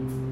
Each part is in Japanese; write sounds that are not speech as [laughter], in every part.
Mm-hmm.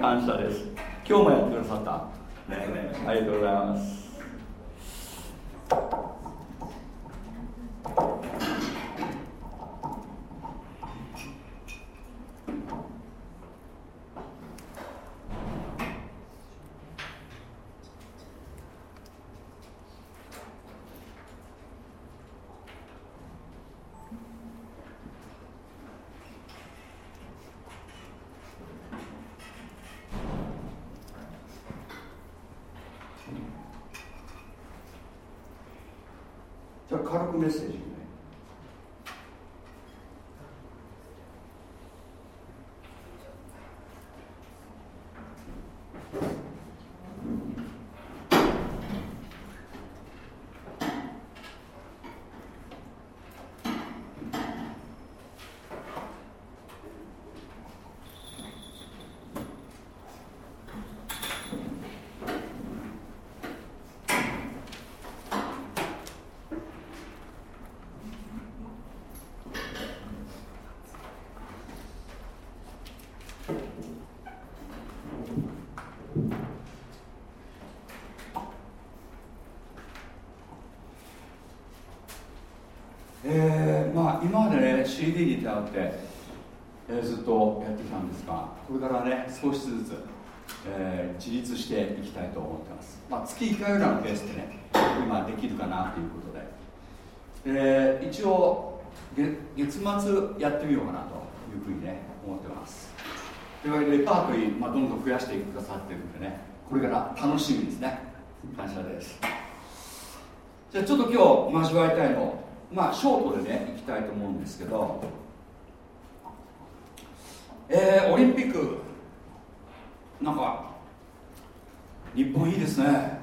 感謝です。今日もやってくださった、ね、ありがとうございますじゃあ軽くメッセージねえーまあ、今まで CD に頼って、えーずっとやってきたんですがこれからね少しずつ、えー自立していきたいと思ってます、まあ、月1回ぐらいのペースでね今できるかなということで、えー一応月月末やってみようかなというふうにね思ってます。というわけでレパートリー、まあ、どんどん増やしてくださってるんでねこれから楽しみですね。感謝です。じゃあちょっと今日交わりたいのまあショートでねいきたいと思うんですけどえー、オリンピックなんか日本いいですね。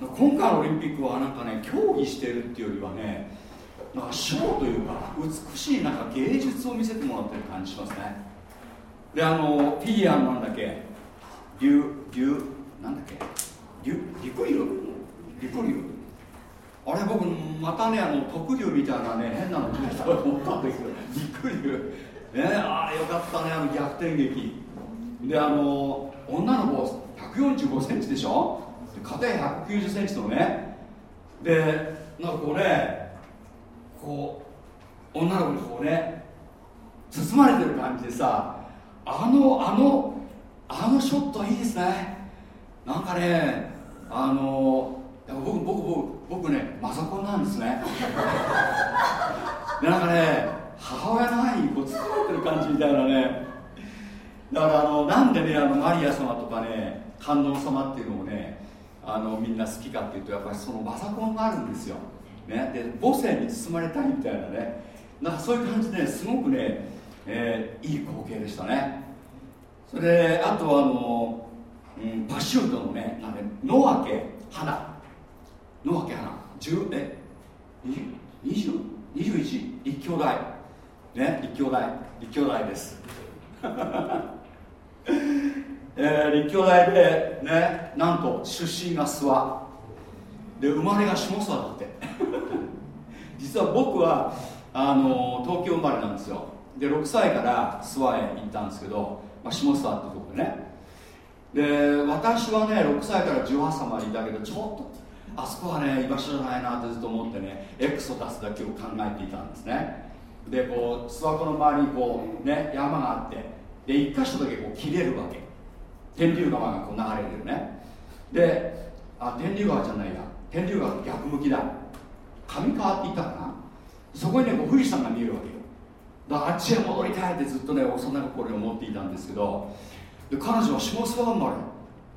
今回のオリンピックはなんかね競技してるっていうよりはねなんかショーというか美しいなんか芸術を見せてもらってる感じしますね。であのフィギュアのなんだっけ？リュリュなんだっけ？リュリクリュリクリュあれ僕またねあの特竜みたいなね変なの出てきたと思ったんですけどリクリュねあれよかったねあの逆転劇。であの女の子145センチでしょ？で片190センチのね。でなんかこうねこう女の子にこうね包まれてる感じでさあのあのあのショットいいですね。なんかねあのいや僕僕僕僕ねマザコンなんですね。で [laughs] なんかね母親の愛にこう包まれてる感じみたいなね。だからあのなんでねあのマリア様とかね観音様っていうのをねあのみんな好きかっていうとやっぱりそのマザコンがあるんですよ、ね、で母性に包まれたいみたいなね。なんかそういう感じですごくね、えーいい光景でしたね。それであとはあの、うん、パシュートのねなんで野分花野分花10え20 21一？兄弟。ね一兄弟。一兄弟です。[laughs] えー、立教大でねなんと出身が諏訪。で生まれが下諏訪だって。[laughs] 実は僕はあの東京生まれなんですよ。で6歳から諏訪へ行ったんですけど、まあ、下諏訪ってとこでね。で私はね6歳から18歳までいたけどちょっとあそこはね居場所じゃないなってずっと思ってねエクソダスだけを考えていたんですね。でこう諏訪湖の周りにこうね山があってで一箇所だけこう切れるわけ。天竜川がこう流れてるね。であ天竜川じゃないや。天竜川逆向きだ。上川って言ったかな。そこにねこう富士山が見えるわけよ。だからあっちへ戻りたいってずっとね幼心に思っていたんですけどで彼女は下諏訪生まれ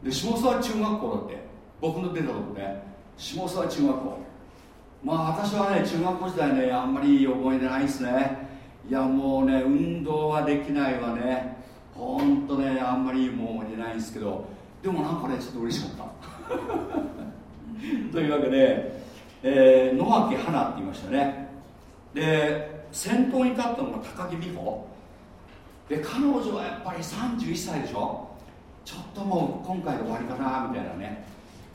で下諏訪中学校だって。僕の出たとこね。下諏訪中学校。まあ私はね中学校時代ねあんまり覚えてないですね。いやもうね運動はできないわね。ほんとねあんまりもう覚えてないんですけど。でもなんかねちょっと嬉しかった。[laughs] というわけで、えー、野脇花って言いましたね。で先頭に立ったのが高木美帆で彼女はやっぱり31歳でしょ？ちょっともう今回で終わりかなみたいなね。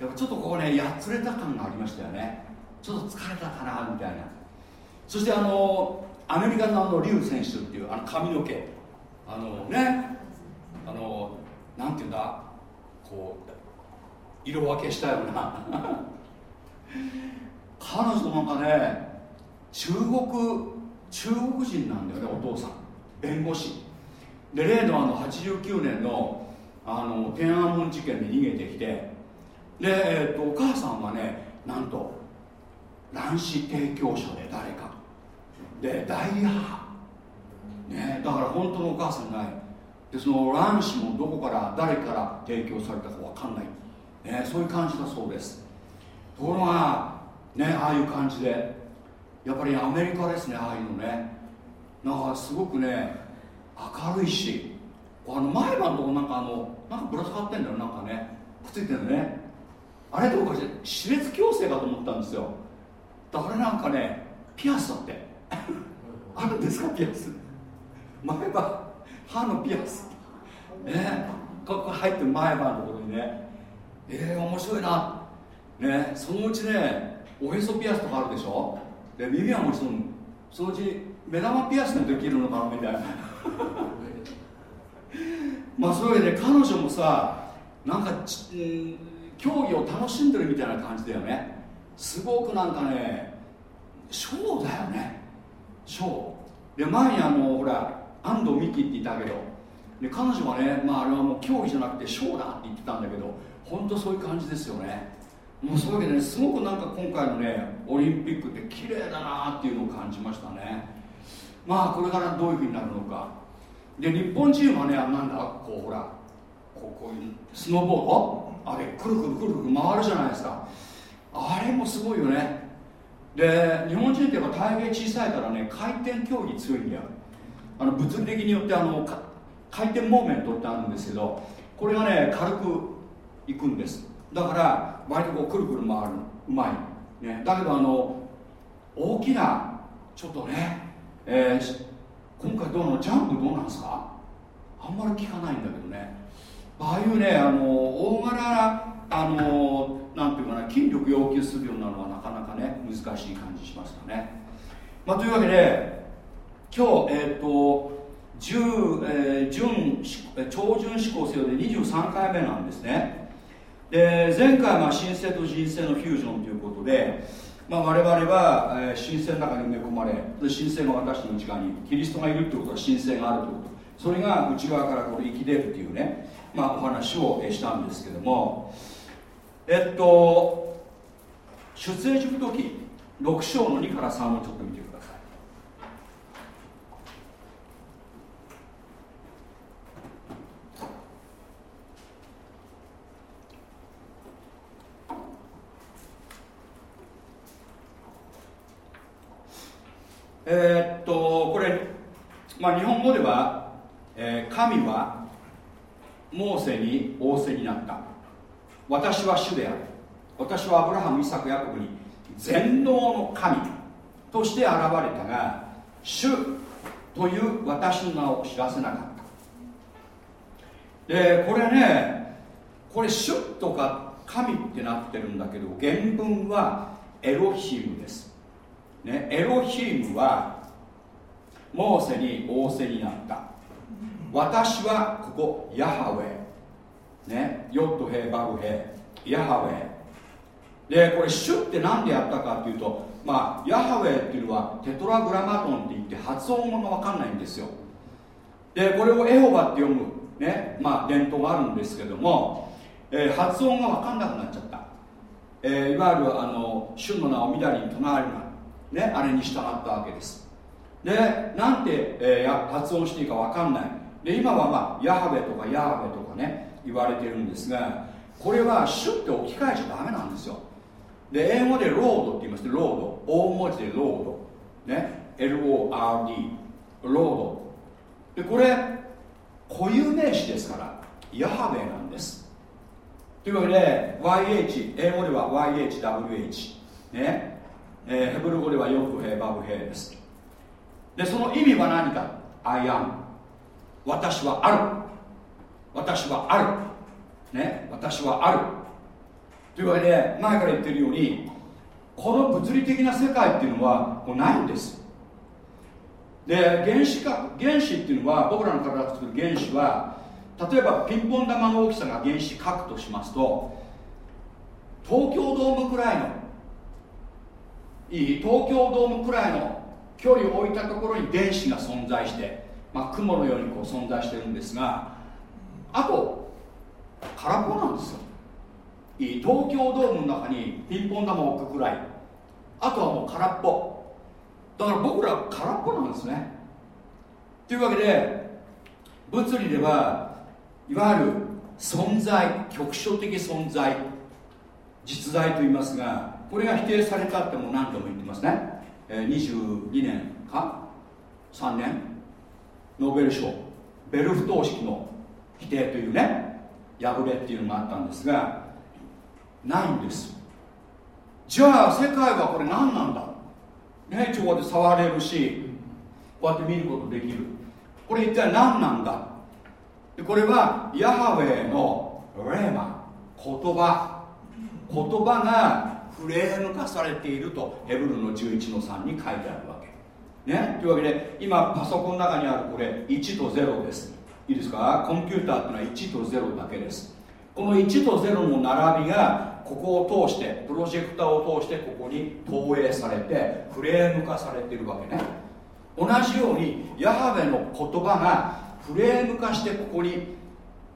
っぱちょっとここねやつれた感がありましたよね。ちょっと疲れたかなみたいな。そしてあのアメリカのあのリュウ選手っていうあの髪の毛。あのね。あのなんていうんだ。こう色分けしたような。[laughs] 彼女なんかね中国中国人なんだよねお父さん。弁護士。で例のあの89年のあの天安門事件で逃げてきてで、えー、とお母さんはねなんと卵子提供者で誰か。で大母。ねだから本当のお母さんがでその卵子もどこから誰から提供されたか分かんない、ね、そういう感じだそうです。ところがねああいう感じでやっぱりアメリカですねああいうのね。なんかすごくね明るいしあの前歯のとこなんかあのなんかぶら下がってんだよなんかね。くっついてるね。あれとかして歯列矯正かと思ったんですよ。あれなんかねピアスだって。あるんですかピアス。前歯歯のピアス。ねここ入ってる前歯のところにね。えー、面白いな。ねそのうちねおへそピアスとかあるでしょ。で耳はもちろんそのうち目玉ピアスができるのかなみたいな。まあそういうわけで彼女もさなんか、うん、競技を楽しんでるみたいな感じだよね。すごくなんかねショーだよね。ショー。で前にあのほら安藤美希って言ったけどで彼女はね、まあ、あれはもう競技じゃなくてショーだって言ってたんだけど本当そういう感じですよね。もうそういうわけでねすごくなんか今回のねオリンピックって綺麗だなっていうのを感じましたね。まあこれからどういうふうになるのか。で日本人はねなんだこうほらこうこういうスノーボードあれくるくるくるくる回るじゃないですか。あれもすごいよね。で日本人ってやっぱ体型小さいからね回転競技強いんだよ。あの物理的によってあの回転モーメントってあるんですけどこれがね軽くいくんです。だから割とこうくるくる回るうまい、ね、だけどあの大きなちょっとね、えー、今回どうの？ジャンプどうなんですか？あんまり聞かないんだけどね。ああいうねあの大柄なあのなんていうかな筋力要求するようなのはなかなかね難しい感じしますよね、まあ、というわけで今日えっ、ー、と10、えー、準超準思考制度で23回目なんですね。で前回は神聖と人生のフュージョンということで、まあ、我々は、えー、神聖の中に埋め込まれ神聖が私の内側にキリストがいるということは神聖があるということ。それが内側からこれ生き出るっていうね、まあ、お話をしたんですけどもえっと出エジプト記6章の2から3をちょっと見てください。え、っとこれ、まあ、日本語では、えー、神はモーセに仰せになった。私は主である。私はアブラハムイサクヤコブに全能の神として現れたが主という私の名を知らせなかった。でこれねこれ主とか神ってなってるんだけど原文はエロヒムです。ね、エロヒムはモーセに仰せになった。私はここヤハウェね。ヨットヘバルヘヤハウェでこれ主って何でやったかっていうとまあヤハウェっていうのはテトラグラマトンって言って発音が分かんないんですよ。でこれをエホバって読むね。まあ伝統があるんですけども、えー、発音が分かんなくなっちゃった、えー、いわゆるあの主の名をみだりに唱えるな。ね、あれに従ったわけです。でなんて、えー、発音していいか分かんない。で今は、まあ、ヤハベとかヤハベとかね言われてるんですがこれは主って置き換えちゃダメなんですよ。で英語でロードって言いますねロード。大文字でロード。ね。LORD ロード。でこれ固有名詞ですからヤハウェなんです。というわけで YH 英語では YHWH ね、えーヘブル語ではヨフヘバブヘです。でその意味は何か？I am 私はある。私はある。ね私はある。というわけで前から言ってるようにこの物理的な世界っていうのはもうないんです。で原子か原子っていうのは僕らの体が作る原子は例えばピンポン玉の大きさが原子核としますと東京ドームくらいのいい東京ドームくらいの距離を置いたところに電子が存在して、まあ、雲のようにこう存在してるんですがあと空っぽなんですよ。東京ドームの中にピンポン玉を置くくらい。あとはもう空っぽ。だから僕ら空っぽなんですね。というわけで物理ではいわゆる存在局所的存在実在と言いますがこれが否定されたっても何度も言ってますね、えー22年か？3年？ノーベル賞ベルフ等式の否定というね破れっていうのがあったんですがないんです。じゃあ世界はこれ何なんだ？ねこうやって触れるしこうやって見ることできる。これ一体何なんだ？これはヤハウェのレーマ言葉。言葉がフレーム化されているとヘブルの11の3に書いてあるわねというわけで今パソコンの中にあるこれ1と0です。いいですか？コンピューターっていうのは1と0だけです。この1と0の並びがここを通してプロジェクターを通してここに投影されてフレーム化されてるわけね。同じようにヤハウェの言葉がフレーム化してここに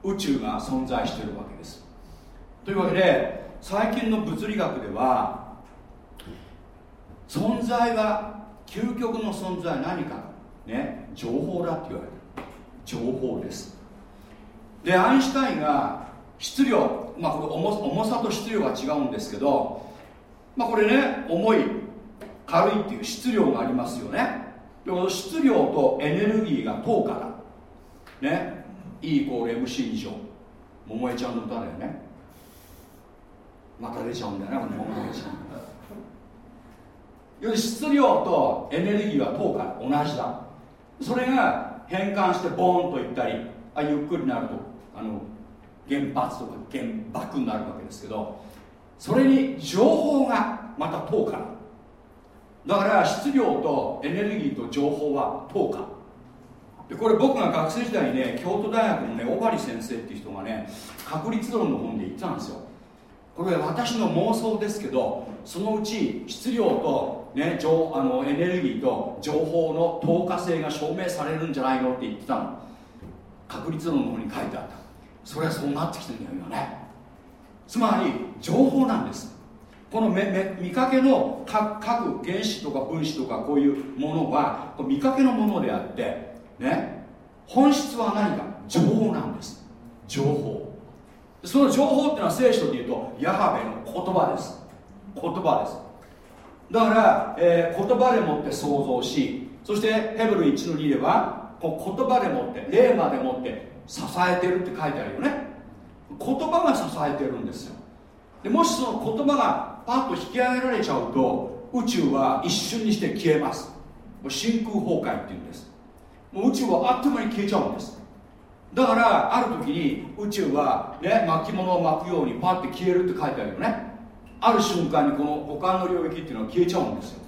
宇宙が存在してるわけです。というわけで最近の物理学では存在は究極の存在は何かね。情報だって言われてる。情報です。でアインシュタインが質量まあこれ重さと質量が違うんですけどまあこれね重い軽いっていう質量がありますよね。でこの質量とエネルギーが等価だね E イコール MC 以上。桃江ちゃんの歌だよね。また出ちゃうんだよねこの桃江ちゃん要す質量とエネルギーは等価同じだ。それが変換してボーンといったりあゆっくりになるとあの原発とか原爆になるわけですけどそれに情報がまた等価だから質量とエネルギーと情報は等価でこれ僕が学生時代にね京都大学のね小針先生っていう人がね確率論の本で言ってたんですよ。これ私の妄想ですけどそのうち質量と、ね、情あのエネルギーと情報の透過性が証明されるんじゃないのって言ってたの。確率論の方に書いてあった。それはそうなってきてるんだよ今ね。つまり情報なんです。このめ見かけの各原子とか分子とかこういうものは見かけのものであってね。本質は何か？情報なんです。情報。その情報っていうのは聖書で言うとヤハベの言葉です。言葉です。だから、えー言葉でもって想像しそしてヘブル1の2ではこう言葉でもって霊魔でもって支えてるって書いてあるよね。言葉が支えてるんですよ。でもしその言葉がパッと引き上げられちゃうと宇宙は一瞬にして消えます。真空崩壊っていうんです。もう宇宙はあっという間に消えちゃうんです。だからある時に宇宙は、ね、巻物を巻くようにパッて消えるって書いてあるよね。ある瞬間にこの五感の領域っていうのは消えちゃうんですよ。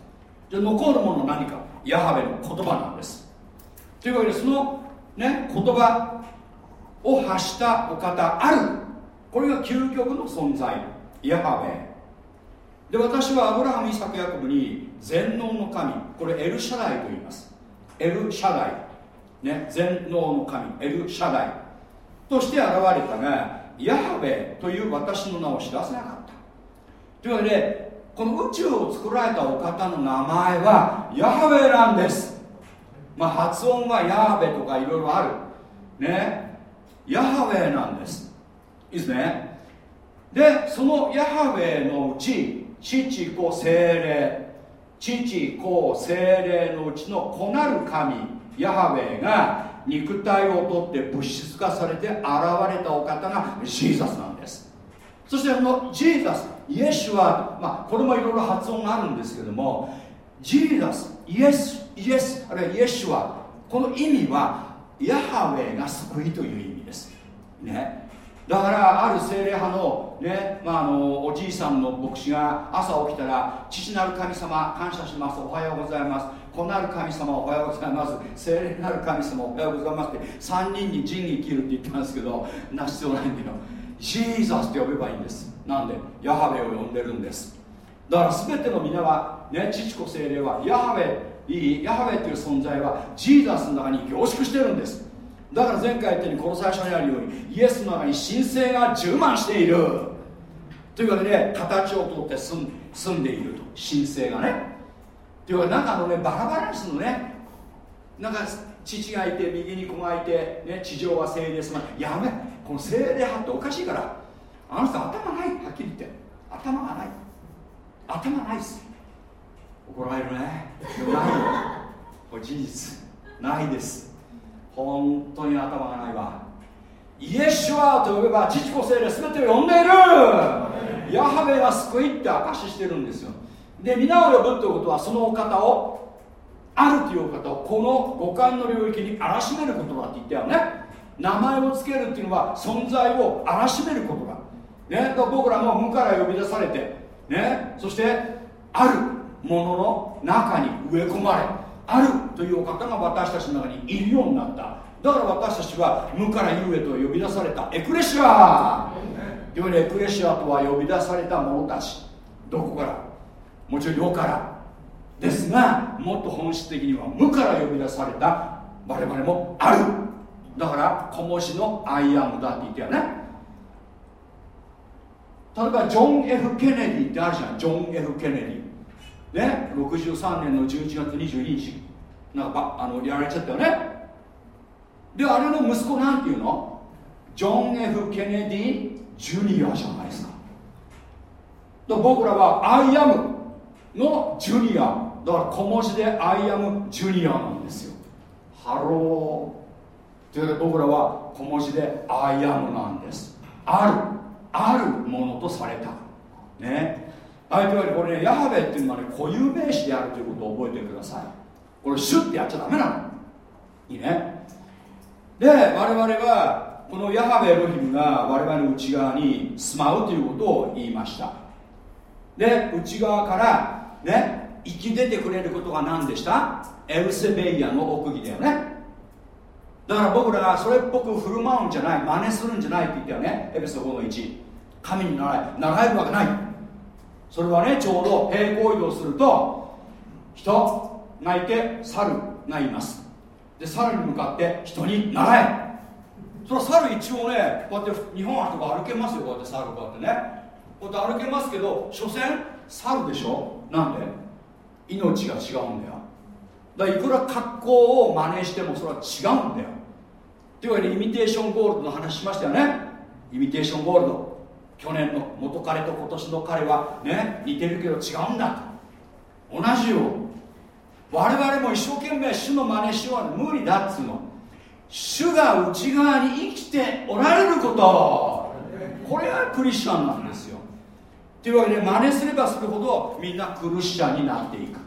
じゃあ残るものは何か？ヤハベの言葉なんです。というわけでその、ね、言葉を発したお方ある。これが究極の存在。ヤハベ。で私はアブラハム・イサク・ヤコブに全能の神。これエルシャダイと言います。エルシャダイ。ね、全能の神エルシャダイ。として現れたがヤハベという私の名を知らせなかった。というわけでこの宇宙を作られたお方の名前はヤハベなんです。まあ発音はヤハベとかいろいろある。ねヤハベなんです。いいですね。でそのヤハベのうち父子精霊父子精霊のうちの子なる神ヤハウェが肉体をとって物質化されて現れたお方がジーザスなんです。そしてこのジーザスイエスは、まあ、これもいろいろ発音があるんですけどもジーザスイエスイエスあるいはイエスはこの意味はヤハウェが救いという意味です。ね。だからある精霊派の,、ねまあ、あのおじいさんの牧師が朝起きたら父なる神様感謝します。おはようございます。子なる神様おはようございます。精霊なる神様おはようございますって3人に仁義切るって言ったんですけどな必要ないんだよ。ジーザスって呼べばいいんです。なんで？ヤハウェを呼んでるんです。だから全ての皆は、ね、父子精霊はヤハウェいいヤハウェっていう存在はジーザスの中に凝縮してるんです。だから前回言ったようにこの最初にあるようにイエスの中に神聖が充満している。というわけで形をとって住ん住んでいると。神聖がね。というかあのねバラバラにするのね。なんか父がいて右に子がいて、ね、地上は精霊様。やめこの精霊派っておかしいからあの人頭ないはっきり言って。頭がない。頭ないっす。怒られるね。ないよ。これ事実。ないです。本当に頭がないわ。イエシュアと呼べば父子精霊全てを呼んでいる。ヤハベが救いって証ししてるんですよで皆を呼ぶということはそのお方をあるというお方をこの五感の領域に荒らしめることだって言ったよね。名前を付けるっていうのは存在を荒らしめることだ。ね、僕らも無から呼び出されて、ね、そしてあるものの中に植え込まれあるというお方が私たちの中にいるようになった。だから私たちは無から有へと呼び出された。エクレシア。というエクレシアとは呼び出された者たち。どこから？もちろん世からですがもっと本質的には無から呼び出された我々もある。だから小文字の I am だって言ったよね。例えばジョン・ F・ ケネディってあるじゃん。ジョン・ F・ ケネディね63年の11月22日。なんかあのやられちゃったよね。であれの息子なんていうの？ジョン・ F・ ケネディ・ジュニアじゃないですか。だ僕らは I am。のジュニア。だから小文字で I am ジュニアなんですよ。Hello。というとで僕らは小文字で I am なんです。ある。あるものとされた。ね。あというわけでこれねヤハベっていうのはね固有名詞であるということを覚えてください。これ主ってやっちゃダメなの。いいね。で我々はこのヤハベエロヒムが我々の内側に住まうということを言いました。で内側からね生き出てくれることが何でした？エルセベイヤの奥義だよね。だから僕らがそれっぽく振る舞うんじゃない真似するんじゃないって言ったよね。エペソ5の1神に習い。習えるわけない。それはねちょうど平行移動すると人がいて猿がいます。で猿に向かって人に習え。それは猿一応ねこうやって日本はとか歩けますよ。こうやって猿こうやってね。こうやって歩けますけど所詮猿でしょ？なんで？命が違うんだよ。だからいくら格好を真似してもそれは違うんだよ。というわけでイミテーションゴールドの話しましたよね。イミテーションゴールド去年の元彼と今年の彼はね似てるけど違うんだと。同じよ我々も一生懸命主の真似しよう無理だっつうの。主が内側に生きておられること。これがクリスチャンなんですよ。というわけで真似すればするほどみんなクリスチャンになっていく。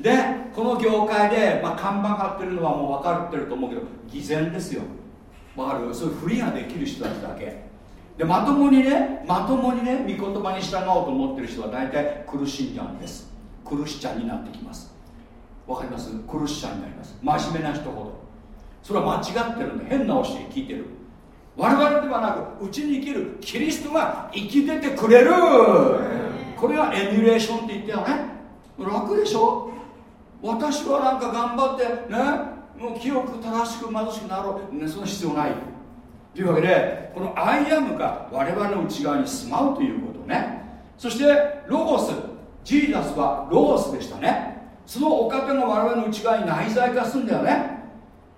でこの業界で、まあ、看板張ってるのはもう分かってると思うけど偽善ですよ。分かる？そういうふりができる人たちだけ。でまともにねまともにね御言葉に従おうと思ってる人は大体苦しんじゃうんです。クルシチャンになってきます。わかります？クルシチャンになります。真面目な人ほど。それは間違ってるんで変な教え聞いてる。我々ではなくうちに生きるキリストが生き出てくれる。これはエミュレーションって言ったよね。楽でしょ？私はなんか頑張ってね？もう清く正しく貧しくなろう、ね、その必要ない。というわけでこのアイアムが我々の内側に住まうということね。そしてロゴス。ジーザスはロゴスでしたね。そのお方が我々の内側に内在化するんだよね。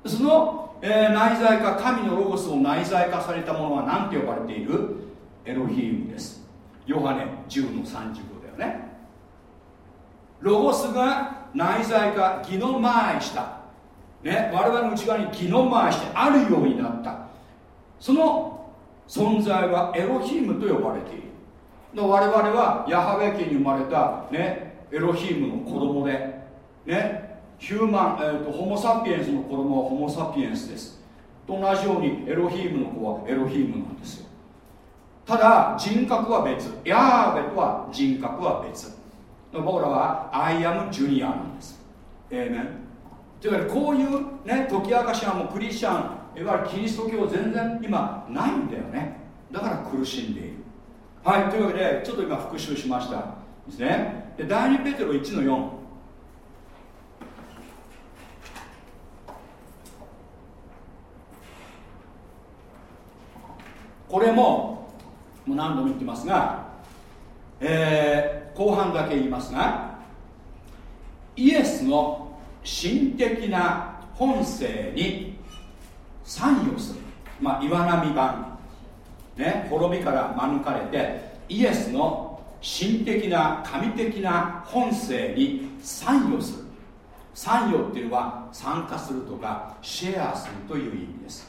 その、えー、内在化神のロゴスを内在化されたものは何て呼ばれている？エロヒームです。ヨハネ10の35だよね。ロゴスが内在化義の前した。ね我々の内側に義の前してあるようになった。その存在はエロヒームと呼ばれている。我々はヤハウェ家に生まれた、ね、エロヒームの子供で、ね、ヒューマン、えーと、ホモ・サピエンスの子供はホモ・サピエンスです。と同じようにエロヒームの子はエロヒームなんですよ。ただ人格は別。ヤーベとは人格は別。僕らはアイアムジュニアなんです。ええねというわけでこういうね解き明かしはもうクリスチャンいわゆるキリスト教全然今ないんだよね。だから苦しんでいる。はいというわけでちょっと今復習しました。ですね。で第2ペテロ1の4これももう何度も言ってますが、えー、後半だけ言いますがイエスの心的な本性に参与する、まあ、岩波版、ね、滅びから免れてイエスの心的な神的な本性に参与する。参与っていうのは参加するとかシェアするという意味です。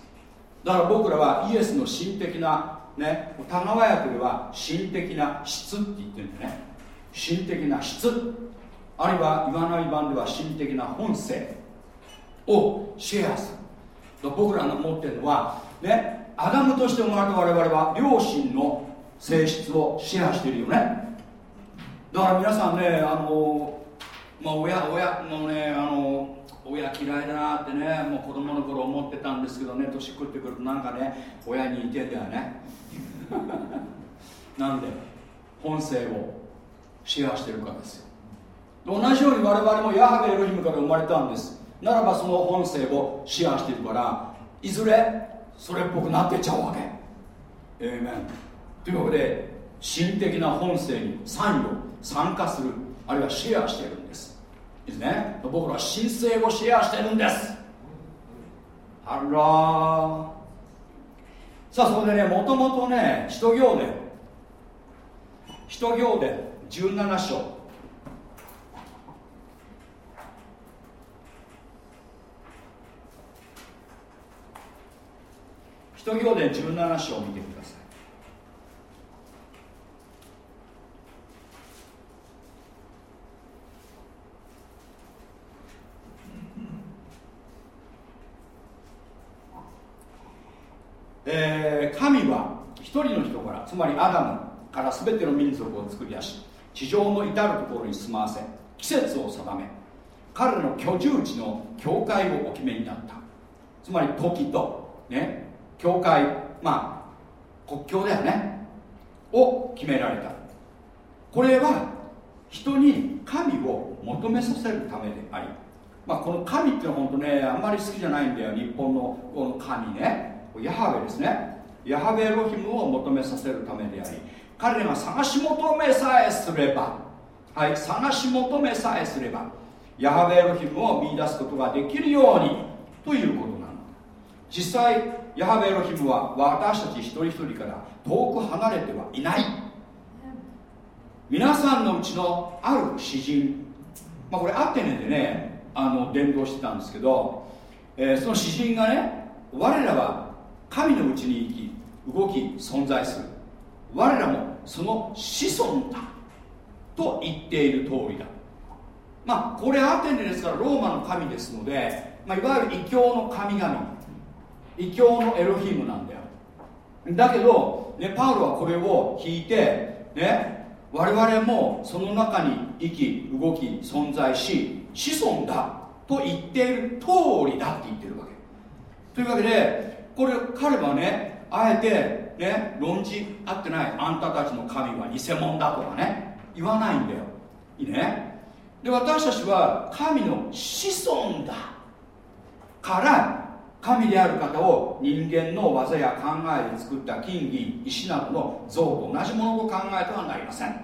だから僕らはイエスの心的なね田川役では心的な質って言ってるんだね。心的な質。あるいは岩波版では心的な本性をシェアする。僕らが持ってるのはねアダムとして生まれた我々は両親の性質をシェアしてるよね。だから皆さんねあのまあ親親もうねあの親嫌いだなってねもう子供の頃思ってたんですけどね年食ってくるとなんかね親に似てんだよね。[laughs] なんで本性をシェアしてるからですよ。同じように我々もヤハベエロヒムから生まれたんです。ならばその本性をシェアしてるからいずれそれっぽくなってっちゃうわけ。ええメンというわけで心的な本性に参与参加するあるいはシェアしてるんです。ね。僕らは神聖をシェアしてるんです。あらさあそこでねもともとね使徒行伝。使徒行伝17章。使徒行伝17章を見てくださいえー、神は一人の人からつまりアダムから全ての民族を作り出し地上の至る所に住まわせ季節を定め彼の居住地の境界をお決めになった。つまり時とね境界まあ国境だよねを決められた。これは人に神を求めさせるためであり、まあ、この神っていうのは本当ねあんまり好きじゃないんだよ日本のこの神ね。ヤハウェですね。ヤハウェロヒムを求めさせるためであり彼らが探し求めさえすればはい探し求めさえすればヤハウェロヒムを見出すことができるようにということなの。実際ヤハウェロヒムは私たち一人一人から遠く離れてはいない。皆さんのうちのある詩人、まあ、これアテネでねあの伝道してたんですけど、えー、その詩人がね我らは神のうちに生き動き存在する。我らもその子孫だと言っている通りだ。まあこれアテネですからローマの神ですので、まあ、いわゆる異教の神々異教のエロヒムなんだよ。だけど、ね、パウロはこれを引いてね我々もその中に生き動き存在し子孫だと言っている通りだって言ってるわけ。というわけでこれ彼はねあえてね論じ合ってない。あんたたちの神は偽物だとかね言わないんだよ。いいね？で私たちは神の子孫だ。から神である方を人間の技や考えで作った金銀石などの像と同じものと考えてはなりません。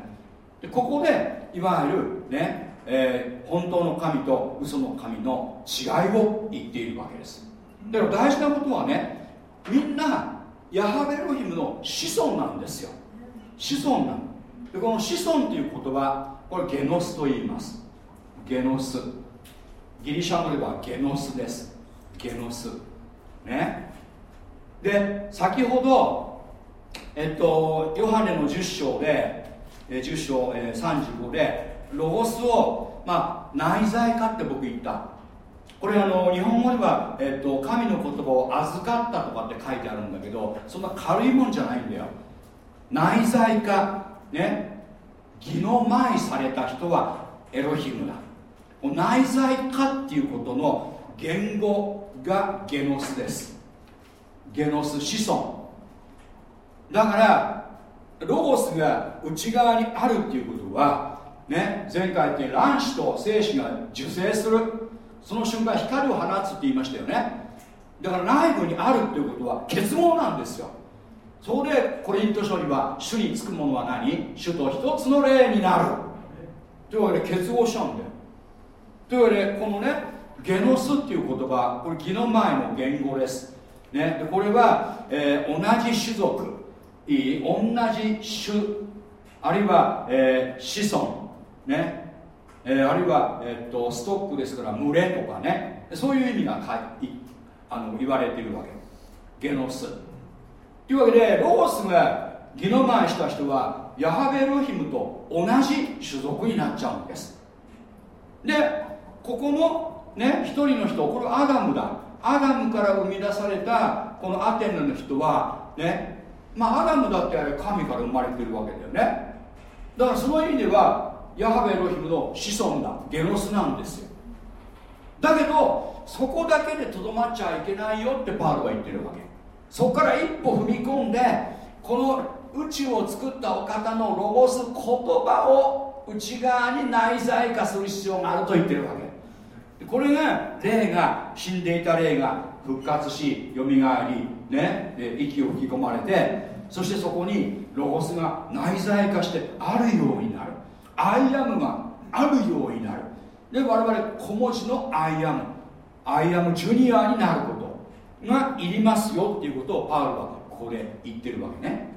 でここでいわゆるね、えー、本当の神と嘘の神の違いを言っているわけです。だから大事なことはねみんなヤハベロヒムの子孫なんですよ。子孫なの。でこの子孫っていう言葉これゲノスと言います。ゲノス。ギリシャ語ではゲノスです。ゲノス。ね。で先ほどえっとヨハネの10章で10章、35でロゴスを、まあ、内在化って僕言った。これあの日本語では、えっと、神の言葉を預かったとかって書いてあるんだけどそんな軽いもんじゃないんだよ。内在化ね義の前された人はエロヒムだ。内在化っていうことの言語がゲノスです。ゲノス子孫。だからロゴスが内側にあるっていうことはね前回言って卵子と精子が受精する。その瞬間光を放つって言いましたよね。だから内部にあるっていうことは結合なんですよ。それでコリント書には主につくものは何？主と一つの霊になる。というわけで結合しちゃうんだよ。というわけでこのねゲノスっていう言葉これ義の前の言語です、ね、でこれは、えー同じ種族。いい同じ種。あるいは、えー子孫。ね、えーあるいは、えーっとストックですから群れとかね。そういう意味がかいあの言われているわけ。ゲノス。というわけでロゴスが義の前した人はヤハベロヒムと同じ種族になっちゃうんです。でここのね一人の人これアダムだ。アダムから生み出されたこのアテネの人はねまあアダムだってあれ神から生まれてるわけだよね。だからその意味ではヤハベエロヒムの子孫だ。ゲノスなんですよ。だけどそこだけでとどまっちゃいけないよってパウロは言ってるわけ。そこから一歩踏み込んでこの宇宙を作ったお方のロゴス言葉を内側に内在化する必要があると言ってるわけ。これが霊が死んでいた霊が復活しよみがえり、ね、で息を吹き込まれてそしてそこにロゴスが内在化してあるようになる。 I am があるようになる。で我々小文字の I am I am ジュニアになることがいりますよっていうことをパウロはここで言ってるわけね。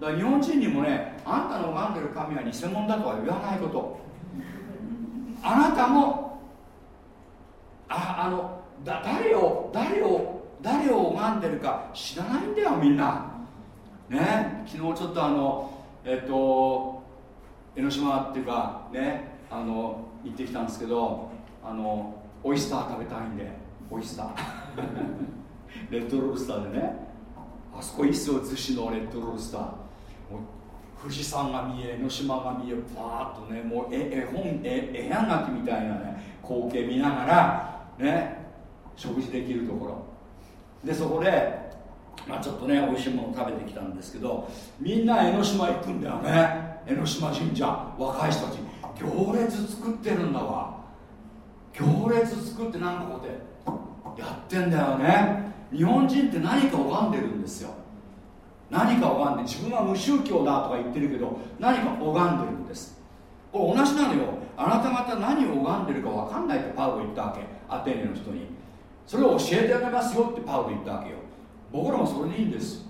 だから日本人にもねあんたの拝んでる神は偽物だとは言わないこと。あなたもああのだ誰を誰を誰を拝んでるか知らないんだよみんな。ね昨日ちょっとあのえっと江ノ島っていうかねあの行ってきたんですけどあのオイスター食べたいんでオイスター。[laughs] レッドロースターでね。あそこいいっすよ逗子のレッドロースター。富士山が見え江ノ島が見えパーッとねもう絵絵本絵絵はがきみたいなね光景見ながらね食事できるところ。でそこでまあちょっとね美味しいもの食べてきたんですけどみんな江ノ島行くんだよね。江ノ島神社若い人たち行列作ってるんだわ。行列作ってなんかこうやってやってんだよね。日本人って何か拝んでるんですよ。何か拝んで自分は無宗教だとか言ってるけど何か拝んでるんです。これ同じなのよ。あなた方何を拝んでるか分かんないってパウロ言ったわけ。アテネの人に。それを教えてあげますよってパウロ言ったわけよ。僕らもそれでいいんです。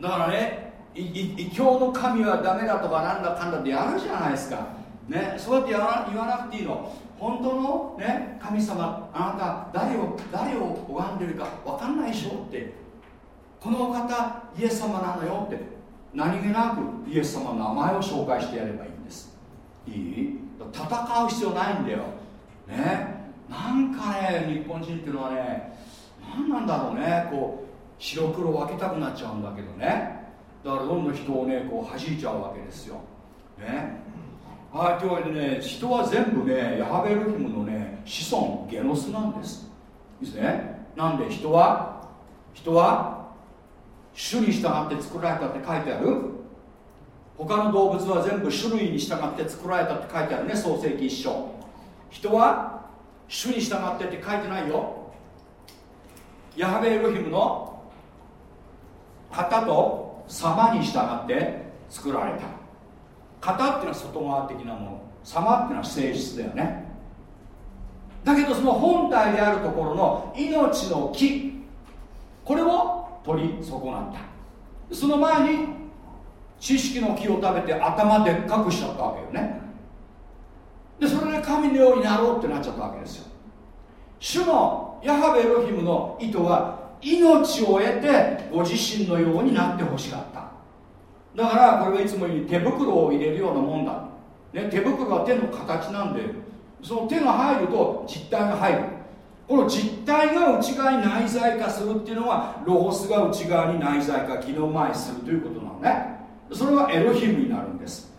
だからね異教の神はダメだとかなんだかんだってやるじゃないですか。ねそうやってやら言わなくていいの。本当の、ね、神様あなた誰を誰を拝んでるか分かんないでしょって。このお方イエス様なのよって。何気なくイエス様の名前を紹介してやればいいんです。いい？戦う必要ないんだよ。ねなんかね日本人っていうのはね何なんだろうね。こう白黒分けたくなっちゃうんだけどね。だからどんどん人をねこう弾いちゃうわけですよ。ね。はいというわけでね人は全部ねヤハベルヒムのね子孫ゲノスなんです。いいですね。なんで人は人は種に従って作られたって書いてある。他の動物は全部種類に従って作られたって書いてあるね創世記一章。人は種に従ってって書いてないよ。ヤハベエロヒムの型と様に従って作られた。型っていうのは外側的なもの。様っていうのは性質だよね。だけどその本体であるところの命の木。これを取り損なった。その前に知識の木を食べて頭でっかくしちゃったわけよね。でそれで神のようになろうってなっちゃったわけですよ。主のヤハベエロヒムの意図は命を得てご自身のようになってほしかった。だからこれはいつも言う手袋を入れるようなもんだ、ね、手袋は手の形なんでその手が入ると実体が入る。この実体が内側に内在化するっていうのはロゴスが内側に内在化機能前するということなのね。それはエロヒムになるんです。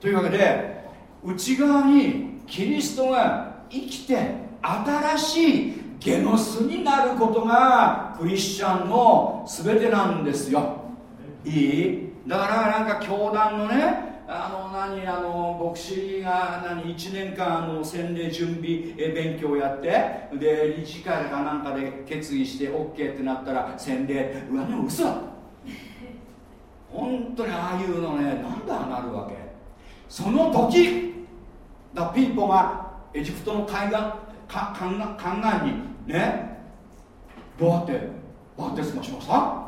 というわけで内側にキリストが生きて新しいゲノスになることがクリスチャンの全てなんですよ。いい。だからなんか教団のねあの何あの牧師が何1年間あの洗礼準備勉強をやってで理事会かなんかで決議して OK ってなったら洗礼。うわでも嘘だ。本当にああいうのねなんであなるわけ。その時だピーポがエジプトの海岸かかんが海岸にねどうやってバプテスマしました？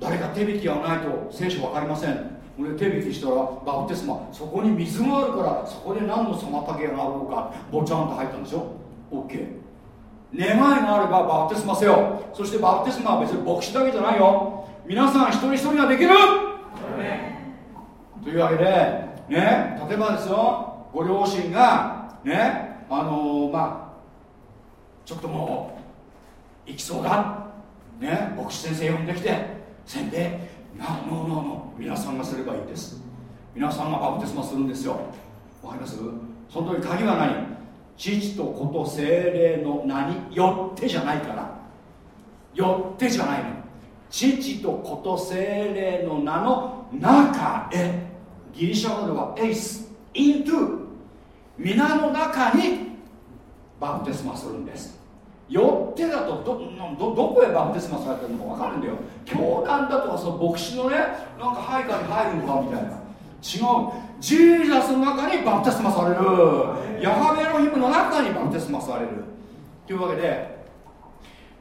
誰か手引きがないと聖書分かりません。俺手引きしたらバプテスマそこに水があるからそこで何の妨げがあろうかぼちゃんと入ったんですよ OK 願いがあればバプテスマせよ。そしてバプテスマは別に牧師だけじゃないよ。皆さん一人一人ができる。というわけでね例えばですよご両親がねあのー、まあちょっともう行きそうだ。ね牧師先生呼んできて。洗礼なノーノーノー皆さんがすればいいです。皆さんがバプテスマするんですよ。わかります？その時鍵は何？父と子と精霊の名によってじゃないから。よってじゃないの。父と子と精霊の名の中へ。ギリシャ語ではエイス。イントゥ皆の中にバプテスマするんです。よってだとどどどこへバプテスマされてるのか分かるんだよ。教団だとかその牧師のねなんか配下に入るのかみたいな。違う。ジーザスの中にバプテスマされる。ヤハベのヒムの中にバプテスマされる。というわけで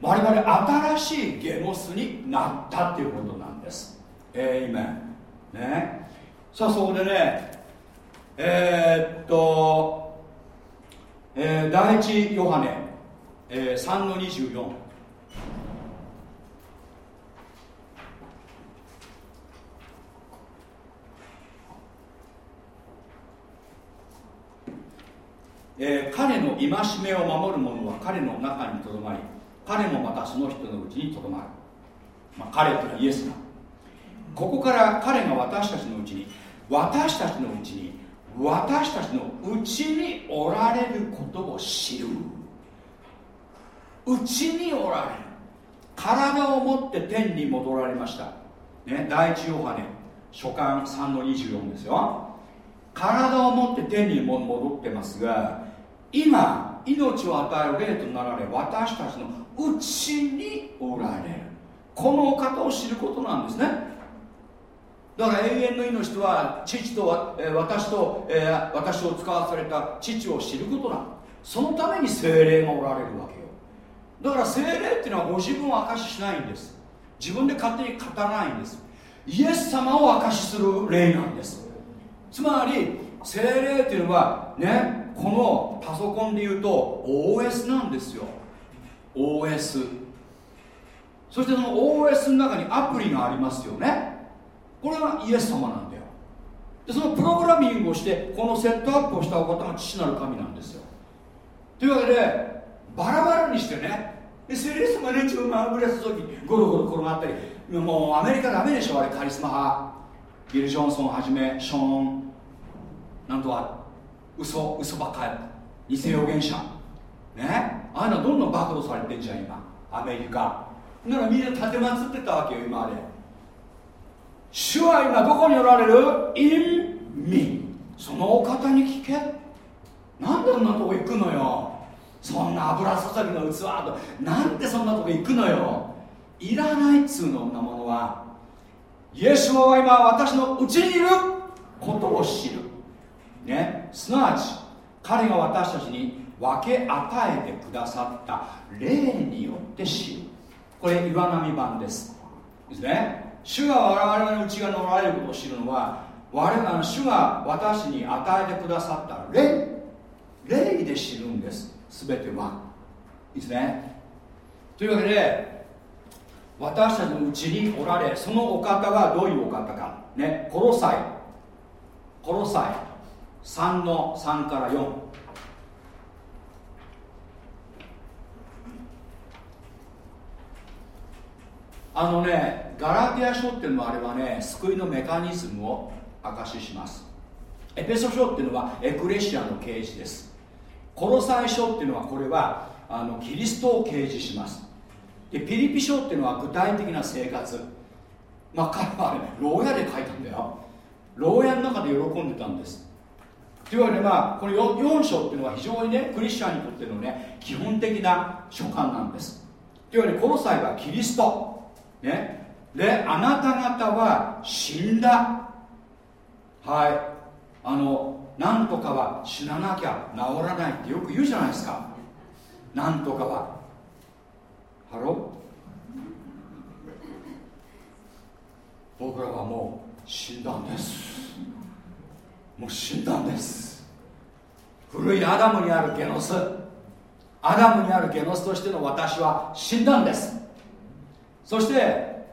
我々新しいゲノスになったっていうことなんです。えー、イメンね。さあそこでねえー、っと、えー、第一ヨハネ。えー、3の24えー、彼の戒めを守る者は彼の中にとどまり彼もまたその人のうちにとどまる、まあ、彼とはイエスだ。ここから彼が私たちのうちに私たちのうちに私たちのうちにおられることを知る。ちにおられる。体を持って天に戻られました、ね、第一ヨハネ。書簡3の24ですよ。体を持って天に戻ってますが今命を与える霊となられ私たちのうちにおられる。このお方を知ることなんですね。だから永遠の命とは父と、え私と、え、私を使わされた父を知ることだ。そのために精霊がおられるわけよ。だから精霊っていうのはご自分を証ししないんです。自分で勝手に語らないんです。イエス様を証しする霊なんです。つまり精霊っていうのはねこのパソコンで言うと OS なんですよ。OS そしてその OS の中にアプリがありますよね。これがイエス様なんだよ。でそのプログラミングをしてこのセットアップをしたお方が父なる神なんですよ。というわけでバラバラにしてね。でセレスマレンチをマーブレス時ゴロゴロ転がったりもうアメリカダメでしょあれカリスマ派。ビル・ジョンソンはじめショーン。なんとは嘘嘘ばっかり。偽予言者。ね？ああいうのどんどん暴露されてんじゃん今。アメリカ。だからみんな立てまつってたわけよ今まで主は今どこにおられる ?in me そのお方に聞け。なんであんなとこ行くのよ。そんな油注ぎの器となんでそんなとこ行くのよ。いらないっつうのんなものはイエス様は今私のうちにいることを知る。ね。すなわち彼が私たちに分け与えてくださった霊によって知る。これ岩波版です。ですね。主が我々の内側におられることを知るのは我々の主が私に与えてくださった霊霊で知るんです。全てはいいですね。というわけで私たちのうちにおられそのお方はどういうお方か。ねコロサイコロサイ3の3から4あのねガラティア書っていうのはあれはね救いのメカニズムを証しします。エペソ書っていうのはエクレシアの啓示です。コロサイ書っていうのはこれはあのキリストを掲示します。でピリピ書っていうのは具体的な生活。まあ彼はね牢屋で書いたんだよ。牢屋の中で喜んでたんです。というわけでまあこの 4, 4章っていうのは非常にねクリスチャンにとってのね基本的な書簡なんです。というわけでこの際はキリスト。ね。であなた方は死んだ。はい。あのなんとかは死ななきゃ治らないってよく言うじゃないですか。なんとかは。ハロ僕らはもう死んだんです。もう死んだんです。古いアダムにあるゲノス。アダムにあるゲノスとしての私は死んだんです。そして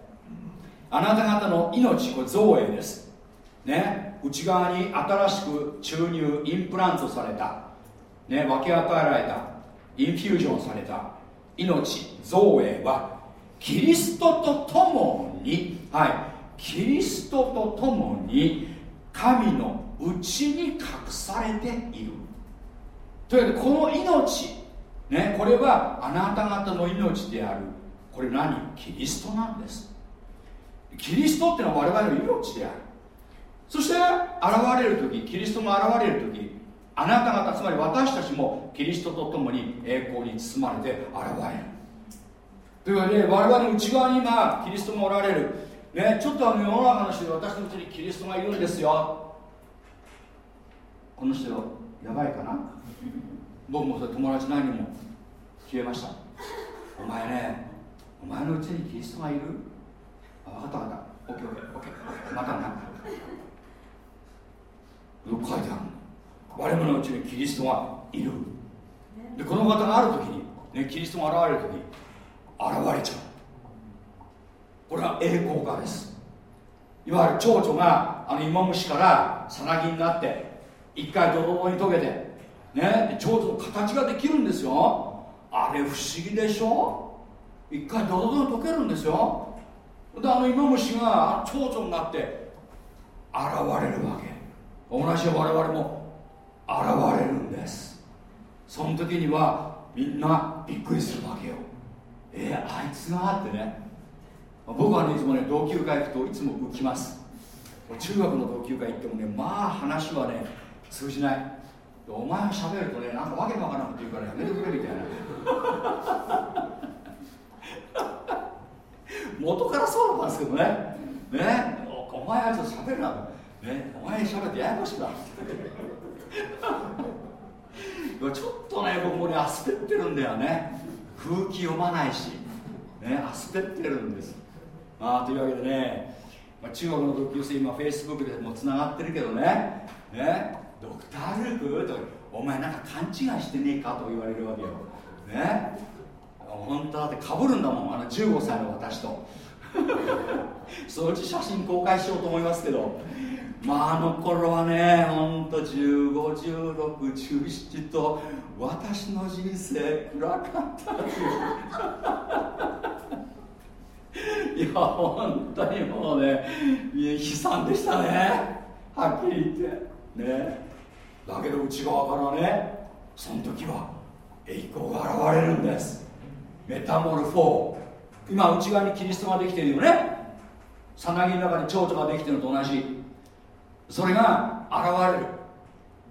あなた方の命これ造営です。ね？内側に新しく注入インプラントされた、ね、分け与えられた。インフュージョンされた。命造営はキリストと共にはい。キリストと共に神の内に隠されている。というわけでこの命ねこれはあなた方の命である。これ何？キリストなんです。キリストってのは我々の命である。そして現れる時キリストが現れる時あなた方つまり私たちもキリストと共に栄光に包まれて現れる。というわけで我々の内側に今キリストがおられる。ねちょっとあの世の中の人で私のうちにキリストがいるんですよ。この人やばいかな？僕もそれ友達何人も消えました。お前ねお前のうちにキリストがいる？あ分かった分かった。オッケーオッケーオッケー。またな。書いてある我々のうちにキリストがいる。でこの方がある時に、ね、キリストが現れる時に現れちゃう。これは栄光化です。いわゆる蝶々があの芋虫からさなぎになって一回ドロドロに溶けてね蝶々の形ができるんですよ。あれ不思議でしょ？一回ドロドロに溶けるんですよ。であの芋虫が蝶々になって現れるわけ。同じ我々も現れるんです。その時にはみんなびっくりするわけよ。えー、あいつがってね。僕はねいつもね同級会行くといつも浮きます。中学の同級会行ってもねまあ話はね通じない。お前が喋るとねなんかわけわからなくて言うからやめてくれみたいな。元からそうなんですけどね。ね？お前はちょっと喋るな前に喋ってややこしくな [laughs] ちょっとね僕もね焦ってるんだよね。空気読まないし。ね焦ってるんです。まあというわけでね、まあ、中国の同級生今フェイスブックでもつながってるけどね。ねドクター・ルークとお前なんか勘違いしてねえかと言われるわけよ。ね。本当だってかぶるんだもんあの15歳の私と。そのうち写真公開しようと思いますけど。まああの頃はねほんと151617と私の人生暗かったっていう。[laughs] いや本当にもうね悲惨でしたね。はっきり言って。ね。だけど内側からねその時は栄光が現れるんです。メタモルフォー。今内側にキリストができてるよね。さなぎの中に蝶々ができてるのと同じ。それが現れる、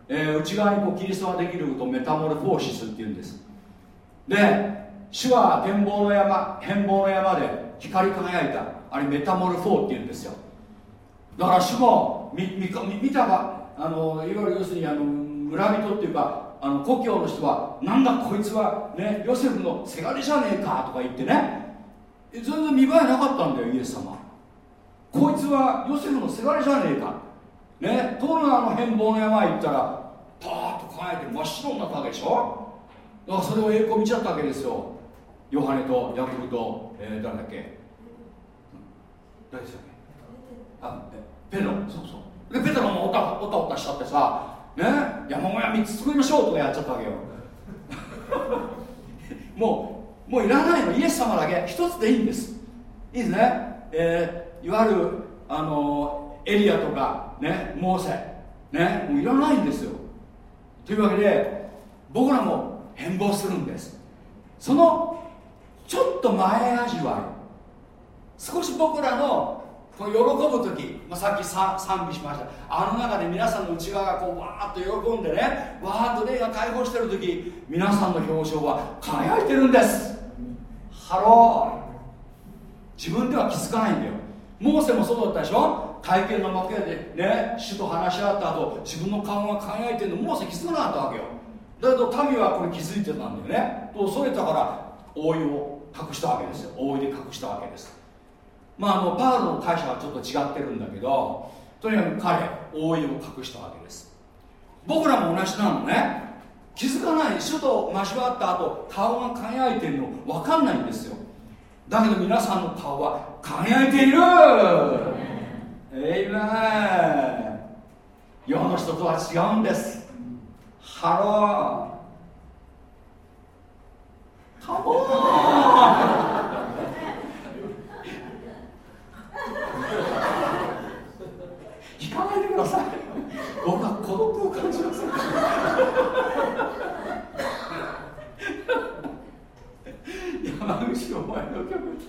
えー、内側にこうキリストができることをメタモルフォーシスっていうんです。で主は展望の山変貌の山で光り輝いたあれメタモルフォーっていうんですよ。だから主も見見見たかあのいわゆる要するにあの村人っていうかあの故郷の人はなんだこいつはねヨセフのせがれじゃねえかとか言ってね。全然見栄えなかったんだよイエス様。こいつはヨセフのせがれじゃねえか。ねところがあの変貌の山行ったらパーッと輝いて真っ白になったわけでしょ？だからそれを栄光見ちゃったわけですよ。ヨハネとヤコブと、えー、誰だっけ？誰でしたっけ？あペテロ。そうそう。でペテロもおたおたおたしちゃってさね山小屋3つ作りましょうとかやっちゃったわけよ。[laughs] もうもういらないの。イエス様だけ。一つでいいんです。いいですね、えー、いわゆるあのエリアとかねモーセ。ねもういらないんですよ。というわけで僕らも変貌するんです。そのちょっと前味わい。少し僕らのこの喜ぶ時、まあ、さっき賛美しました。あの中で皆さんの内側がこうわーっと喜んでねわーっと霊が解放してる時皆さんの表情は輝いてるんです。 Hello。自分では気づかないんだよ。モーセもそうだったでしょ。会見の幕屋で。ね。主と話し合った後自分の顔が輝いてるの。モーセ気づかなかったわけよ。だけど民はこれ気づいてたんだよね。とそれたから覆いを隠したわけですよ。覆いで隠したわけです。まああのパウロの解釈はちょっと違ってるんだけどとにかく彼覆いを隠したわけです。僕らも同じなのね。気づかない主と交わった後顔が輝いてるの。分かんないんですよ。だけど皆さんの顔は輝いている。えいめ世の人とは違うんです。 Hello。Come on 引かないでください。僕は孤独を感じます。[laughs] 山口お前の曲ね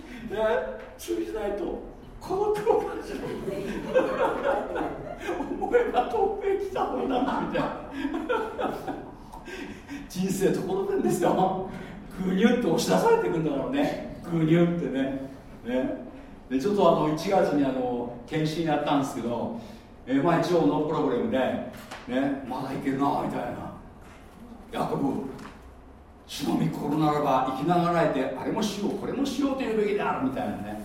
通じないと。孤独を感じる思えば遠くへ来た方だなみたいな。人生ところてんですよグニュって押し出されてくんだからね。グニュってね。ね。でちょっとあの1月にあの検診やったんですけど、えー、まあ一応のプログラムで、ね、まだいけるなみたいな。ヤコブ主の御心ならば生きながらえてあれもしようこれもしようというべきであるみたいなね。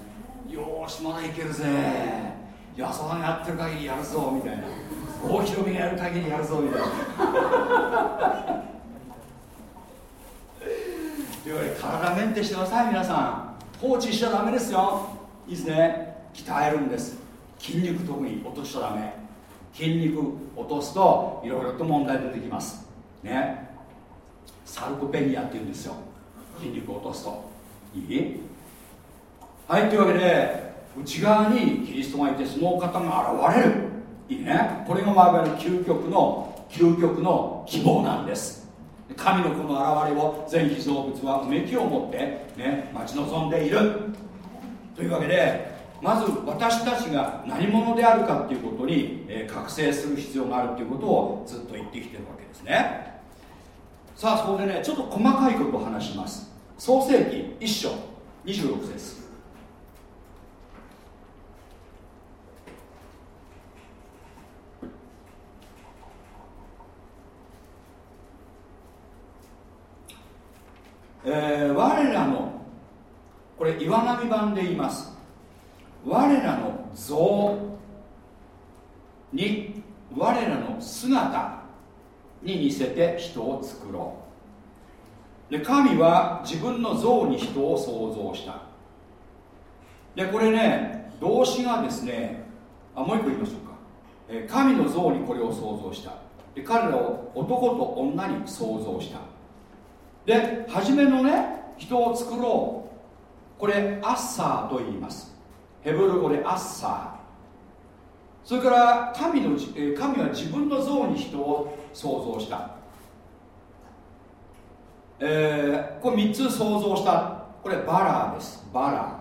よしまだいけるぜ。安田がやってる限りやるぞみたいな。大広美がやる限りやるぞみたいな。[laughs] というわけで体メンテしてください皆さん。放置しちゃダメですよ。いいですね。鍛えるんです。筋肉特に落としちゃダメ。筋肉落とすといろいろと問題出てきます。ね。サルコペニアっていうんですよ。筋肉落とすと。いい？はいというわけで内側にキリストがいてその方が現れる。いいね。これが我々の究極の究極の希望なんです。神のこの現れを全被造物はうめきを持ってね待ち望んでいる。というわけでまず私たちが何者であるかっていうことに、えー、覚醒する必要があるっていうことをずっと言ってきてるわけですね。さあそこでねちょっと細かいことを話します。創世記1章26節。えー、我らのこれ岩波版で言います。我らの像に我らの姿に似せて人を作ろう。で神は自分の像に人を創造した。でこれね動詞がですねあもう一個言いましょうか、え神の像にこれを創造した。で彼らを男と女に創造した。で初めのね人を作ろう。これアッサーと言います。ヘブル語でアッサー。それから神の神は自分の像に人を創造した、えー、これ3つ創造した。これバラーです。バラ。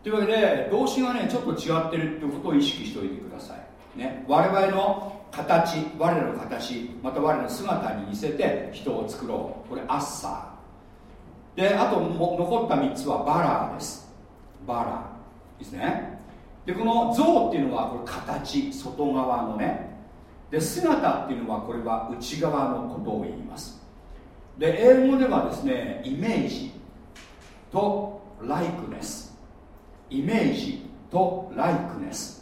ーというわけで動詞がねちょっと違ってるっていうことを意識しておいてください、ね、我々の形我らの形また我らの姿に似せて人を作ろう。これアッサー。であとも残った3つはバラーです。バラー。ですね。でこの像っていうのはこれ形外側のね。で姿っていうのはこれは内側のことを言います。で英語ではですねイメージとライクネス。イメージとライクネス。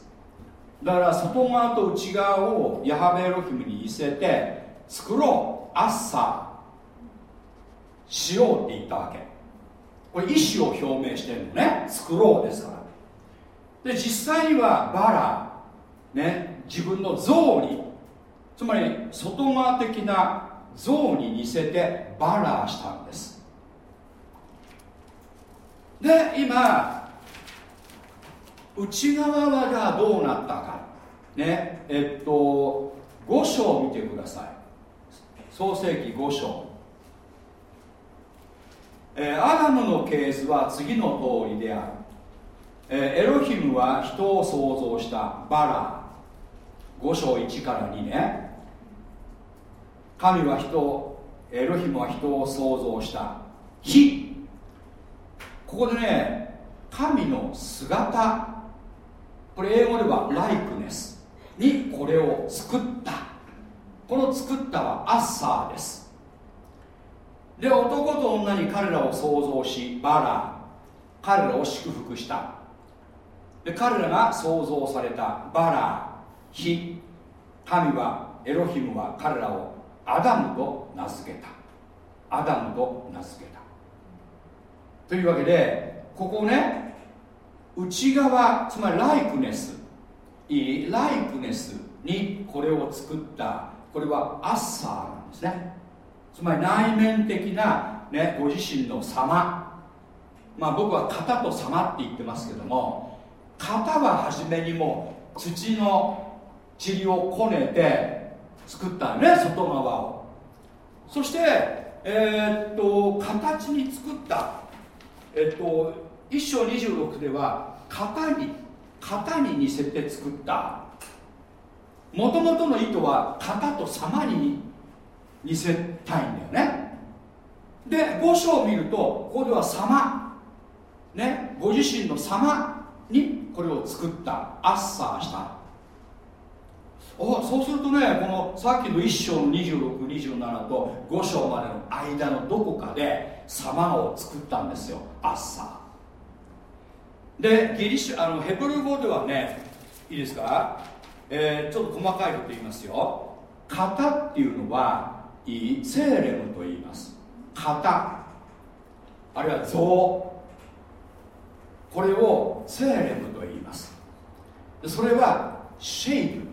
だから外側と内側をヤハベエロヒムに似せて作ろう。アッサーしようって言ったわけ。これ意思を表明してるのね。作ろうですから。で実際にはバラ。ね。自分の像に。つまり外側的な像に似せてバラしたんです。で今内側はじゃあどうなったか。ね。えっと5章見てください。創世紀5章、えーアダムのケースは次の通りである、えーエロヒムは人を創造したバラ。5章1から2ね。神は人エロヒムは人を創造した火ここでね神の姿。これ英語ではライクネスにこれを作った。この作ったはアッサーです。で男と女に彼らを創造しバラ。彼らを祝福した。で彼らが創造されたバラ。火。神はエロヒムは彼らをアダムと名付けた。アダムと名付けた。というわけでここね内側つまりライクネスいいライクネスにこれを作った。これはアッサーなんですね。つまり内面的な、ね、ご自身の様。まあ僕は型と様って言ってますけども型は初めにも土の塵をこねて作ったね外側を。そしてえーっと形に作った。えっと1章26では型に型に似せて作った。もともとの意図は型と様に似せたいんだよね。で5章を見るとここでは様。ねご自身の様にこれを作った。アッサーした。おそうするとねこのさっきの1章の2627と5章までの間のどこかで様を作ったんですよ。アッサー。でギリシャあのヘブル語ではねいいですか、えーちょっと細かいこと言いますよ。型っていうのはいいセーレムと言います。型。あるいは像。これをセーレムと言います。それはシェイプ。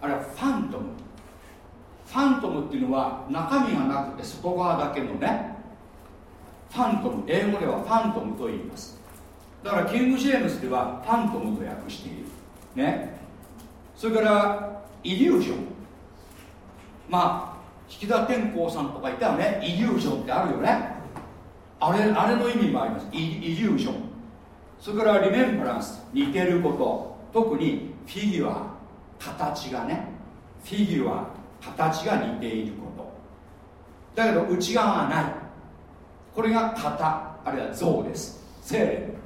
あるいはファントム。ファントムっていうのは中身がなくて外側だけのね。ファントム。英語ではファントムと言います。だからキング・ジェームズではファントムと訳している。ね。それからイリュージョン。まあ引田天功さんとか言ったらねイリュージョンってあるよね。あれあれの意味もあります。イリュージョン。それからリメンブランス似てること。特にフィギュア形がね。フィギュア形が似ていること。だけど内側がない。これが型あるいは像です。セーレム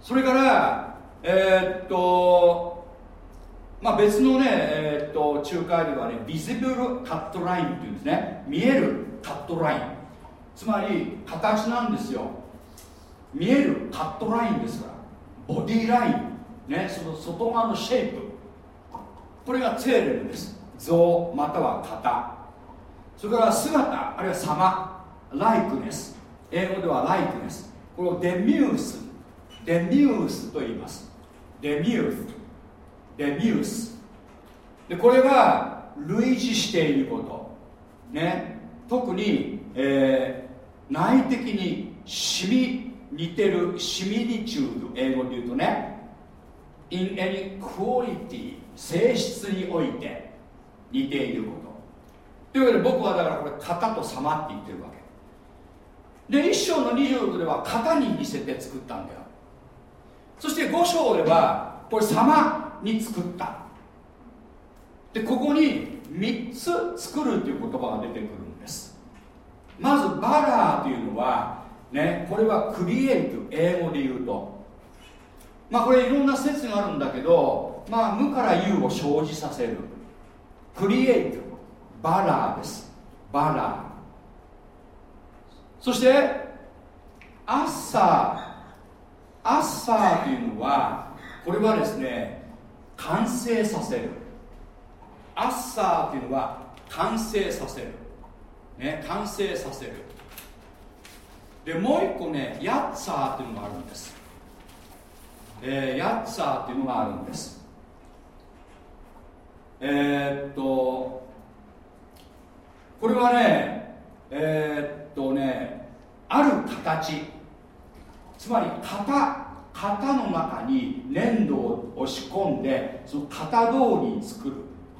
それからえーっとまあ別のね、えーっと仲介ではねビジブルカットラインっていうんですね。見えるカットラインつまり形なんですよ。見えるカットラインですから。ボディラインねその外側のシェイプこれがツェーレムです。像または型。それから姿あるいは様。ライクネス英語ではライクネスこれをデミュース。デミュースと言います。デミュース。デミュース。でこれは類似していること。ね。特に、えー内的に染み似てるシミリチュード英語で言うとね。in any quality 性質において似ていること。というわけで僕はだからこれ型と様って言ってるわけ。で1章の26では型に似せて作ったんだよ。そして5章ではこれ様に作った。でここに3つ作るという言葉が出てくるんです。まずバラーというのはねこれはクリエイト英語で言うと。まあこれいろんな説があるんだけどまあ無から有を生じさせる。クリエイトバラーです。バラー。そしてアッサー。アッサーというのはこれはですね完成させる。アッサーというのは完成させる。ね完成させる。でもう一個ねヤッツァーというのがあるんです、えー、ヤッツァーというのがあるんです。えー、っとこれはねえー、っとねある形。つまり型型の中に粘土を押し込んでその型通りに作る、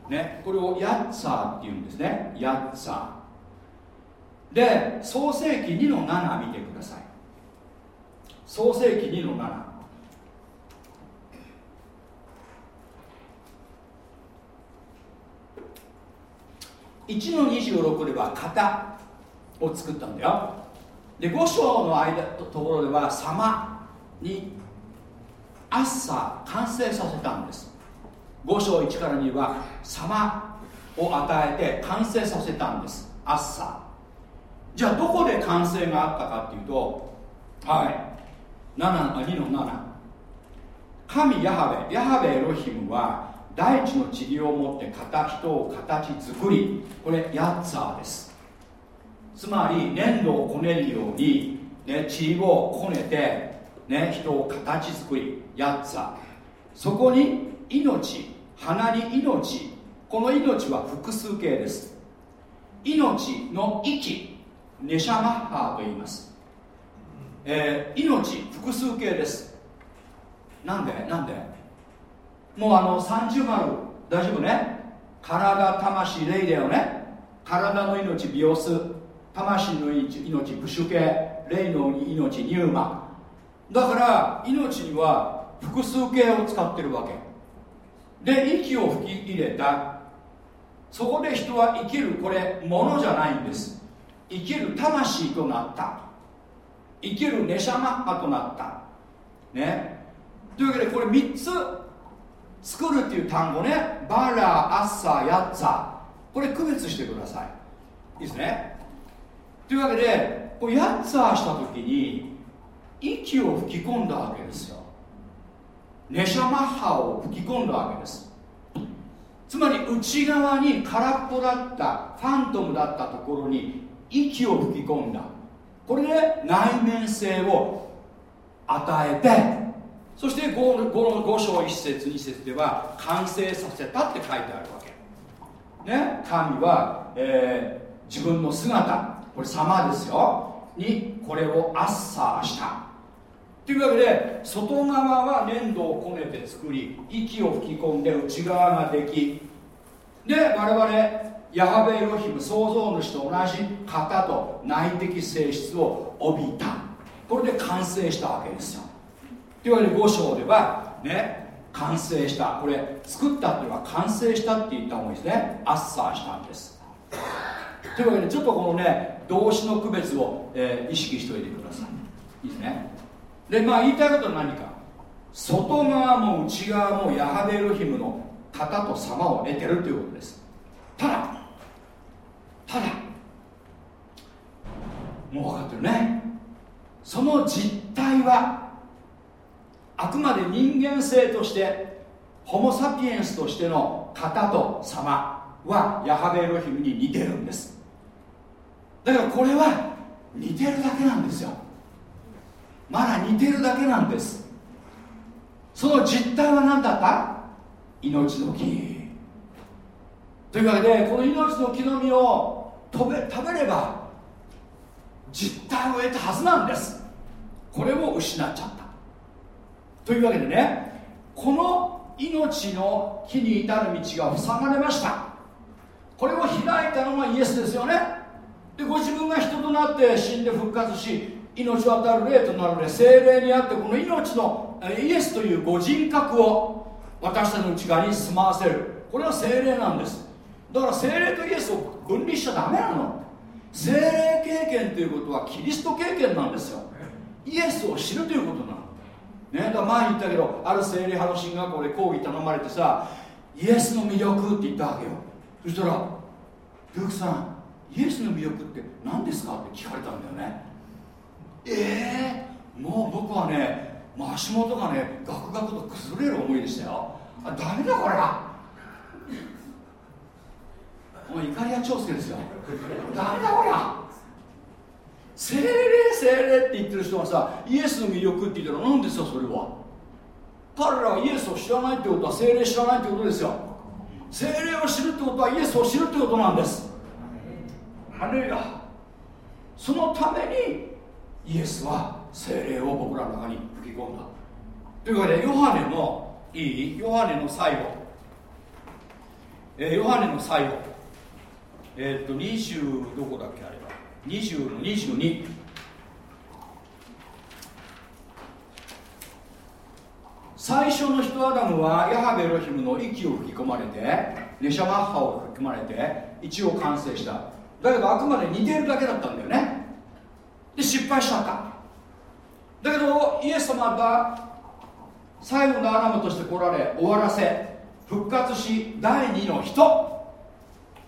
ね、これをヤッツァーっていうんですね。ヤッツァー。で創世紀2の7見てください。創世紀2の7 1の26では型を作ったんだよ。で5章の間とところでは様に朝完成させたんです。5章1から2は様を与えて完成させたんです。朝。じゃあどこで完成があったかっていうとはい。7 2の7神ヤハベヤハベエロヒムは大地の塵を持って型人を形作りこれヤッツァーです。つまり粘土をこねるように、ね、塵をこねて、ね、人を形作りヤッツァーそこに命鼻に命この命は複数形です。命の息ネシャマッハーと言います、えー命複数形です。なんで？なんで？もうあの30丸。大丈夫ね？体魂霊だよね？体の命ビオス魂の命命ブシュ系霊の命ニューマだから命には複数形を使ってるわけ。で息を吹き入れた。そこで人は生きるこれものじゃないんです。生きる魂となった。生きるネシャマッハとなった。ね。というわけでこれ3つ作るっていう単語ね。バラアッサヤッツァこれ区別してください。いいですね。というわけでこれヤッツァした時に息を吹き込んだわけですよ。ネシャマッハを吹き込んだわけです。つまり内側に空っぽだったファントムだったところに息を吹き込んだ。これで内面性を与えてそして 5, 5, 5章1節2節では完成させたって書いてあるわけ。ね神は、えー自分の姿これ様ですよ。にこれをアッサーした。というわけで外側は粘土をこねて作り息を吹き込んで内側ができで我々ヤハベエロヒム創造主と同じ型と内的性質を帯びた。これで完成したわけですよ。というわけで5章ではね完成した。これ作ったっていうのは完成したって言った方がいいですね。アッサーしたんです。というわけでちょっとこのね動詞の区別を、えー意識しておいてください。いいですね。でまあ言いたいことは何か。外側も内側もヤハベエロヒムの型と様を得てるということです。ただただもう分かってるね。その実態はあくまで人間性としてホモ・サピエンスとしての型と様はヤハベエロヒムに似てるんです。だからこれは似てるだけなんですよ。まだ似てるだけなんです。その実態は何だった？命の木。というわけでこの命の木の実を食べ食べれば実態を得たはずなんです。これを失っちゃった。というわけでねこの命の木に至る道が塞がれました。これを開いたのがイエスですよね。でご自分が人となって死んで復活し命を与える霊となる霊精霊にあってこの命のイエスというご人格を私たちの内側に住まわせる。これは精霊なんです。だから精霊とイエスを分離しちゃダメなの。精霊経験ということはキリスト経験なんですよ。イエスを知るということなの。ね、だから前に言ったけどある精霊派の進学校で講義頼まれてさイエスの魅力って言ったわけよ。そしたら「ルークさんイエスの魅力って何ですか?」って聞かれたんだよね。ええもう僕はね足元がねガクガクと崩れる思いでしたよ。あダメだこれは。もう怒りや長介ですよ。ダメだこれは。精霊精霊って言ってる人はさイエスの魅力って言ったら何ですよそれは。彼らはイエスを知らないってことは精霊知らないってことですよ。精霊を知るってことはイエスを知るってことなんです。あるいはそのためにイエスは精霊を僕らの中に吹き込んだ。というわけでヨハネのいい？ヨハネの最後、えーヨハネの最後。えーっと20どこだっけあれは。20の22最初の人アダムはヤハベロヒムの息を吹き込まれてネシャマッハを吹き込まれて一応完成した。だけどあくまで似てるだけだったんだよね。で失敗しちゃっただけどイエス様が最後のアダムとして来られ終わらせ復活し第二の人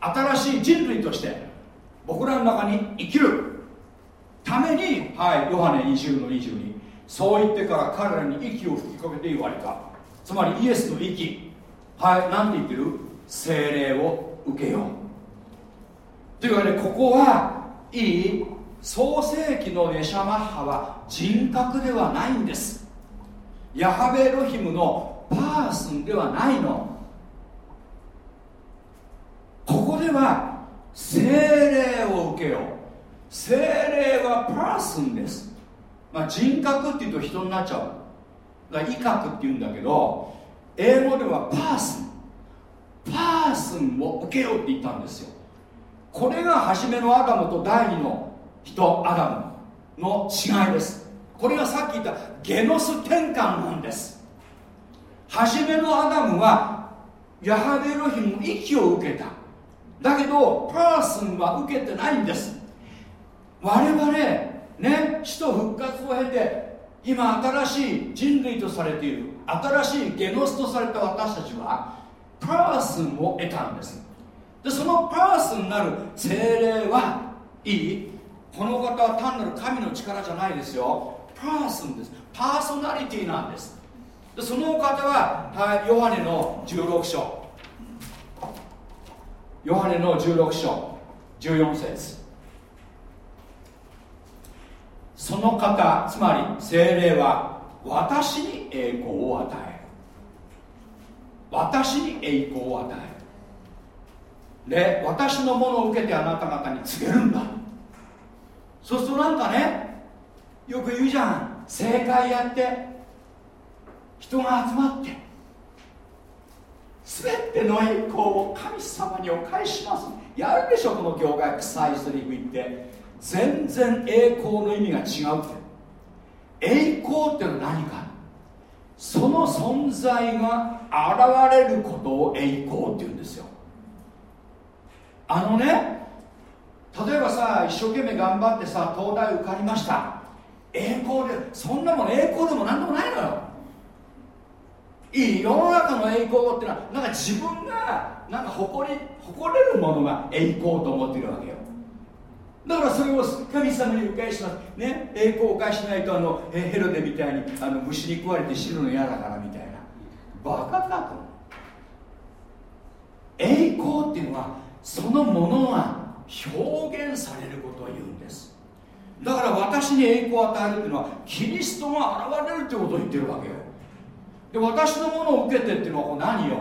新しい人類として僕らの中に生きる。ためにはいヨハネ20の22そう言ってから彼らに息を吹きかけて言われた。つまりイエスの息。はい何て言ってる？精霊を受けよう。というわけでここはいい創世紀のネシャマッハは人格ではないんです。ヤハベエロヒムのパーソンではないの。ここでは精霊を受けよう。精霊はパーソンです、まあ、人格っていうと人になっちゃう。だから威嚇っていうんだけど英語ではパーソン。パーソンを受けようって言ったんですよ。これが初めのアダムと第二の人アダムの違いです。これがさっき言ったゲノス転換なんです。初めのアダムはヤハベロヒムの息を受けた。だけどパーソンは受けてないんです。我々ね死と復活を経て今新しい人類とされている新しいゲノスとされた私たちはパーソンを得たんです。でそのパーソンなる精霊はいい？この方は単なる神の力じゃないですよ。パーソンです。パーソナリティなんです。でその方は、はい、ヨハネの16章。ヨハネの16章。14節。その方つまり精霊は私に栄光を与える。私に栄光を与える。で私のものを受けてあなた方に告げるんだ。そうするとなんかねよく言うじゃん。正解やって人が集まって全ての栄光を神様にお返しします。やるでしょこの業界臭いセリフ言って。全然栄光の意味が違うって。栄光ってのは何か。その存在が現れることを栄光って言うんですよ。あのね例えばさ一生懸命頑張ってさ東大受かりました。栄光でそんなもん栄光でも何でもないのよ。いい世の中の栄光ってのはなんか自分がなんか誇り誇れるものが栄光と思ってるわけよ。だからそれを神様にお返しします。ね栄光をお返しないとあのヘロデみたいにあの虫に食われて死ぬの嫌だからみたいな。バカかと栄光っていうのはそのものが表現されることを言うんです。だから私に栄光を与えるっていうのはキリストが現れるってことを言ってるわけよ。で私のものを受けてっていうのはこれ何よ。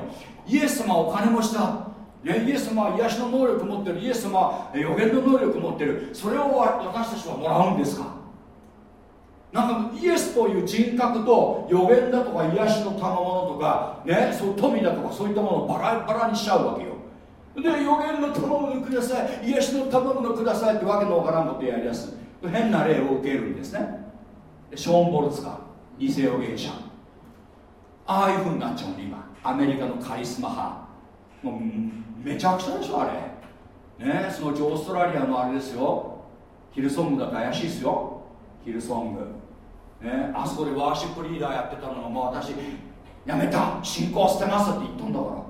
イエス様はお金持ちだ、ね、イエス様は癒しの能力持ってる。イエス様は予言の能力持ってる。それを私たちはもらうんですか。なんかイエスという人格と予言だとか癒しの賜物とか、ね、そう富だとかそういったものをバラバラにしちゃうわけよ。で予言の賜物ください癒しの賜物くださいってわけのわからんことやりやす。変な例を受けるんですね。ショーン・ボルツカ偽予言者。ああいうふうになっちゃうの今。アメリカのカリスマ派。もうめちゃくちゃでしょあれ。ねそのうちオーストラリアのあれですよ。ヒルソングだって怪しいですよ。ヒルソング。ねあそこでワーシップリーダーやってたのがもう私やめた信仰捨てますって言ったんだから。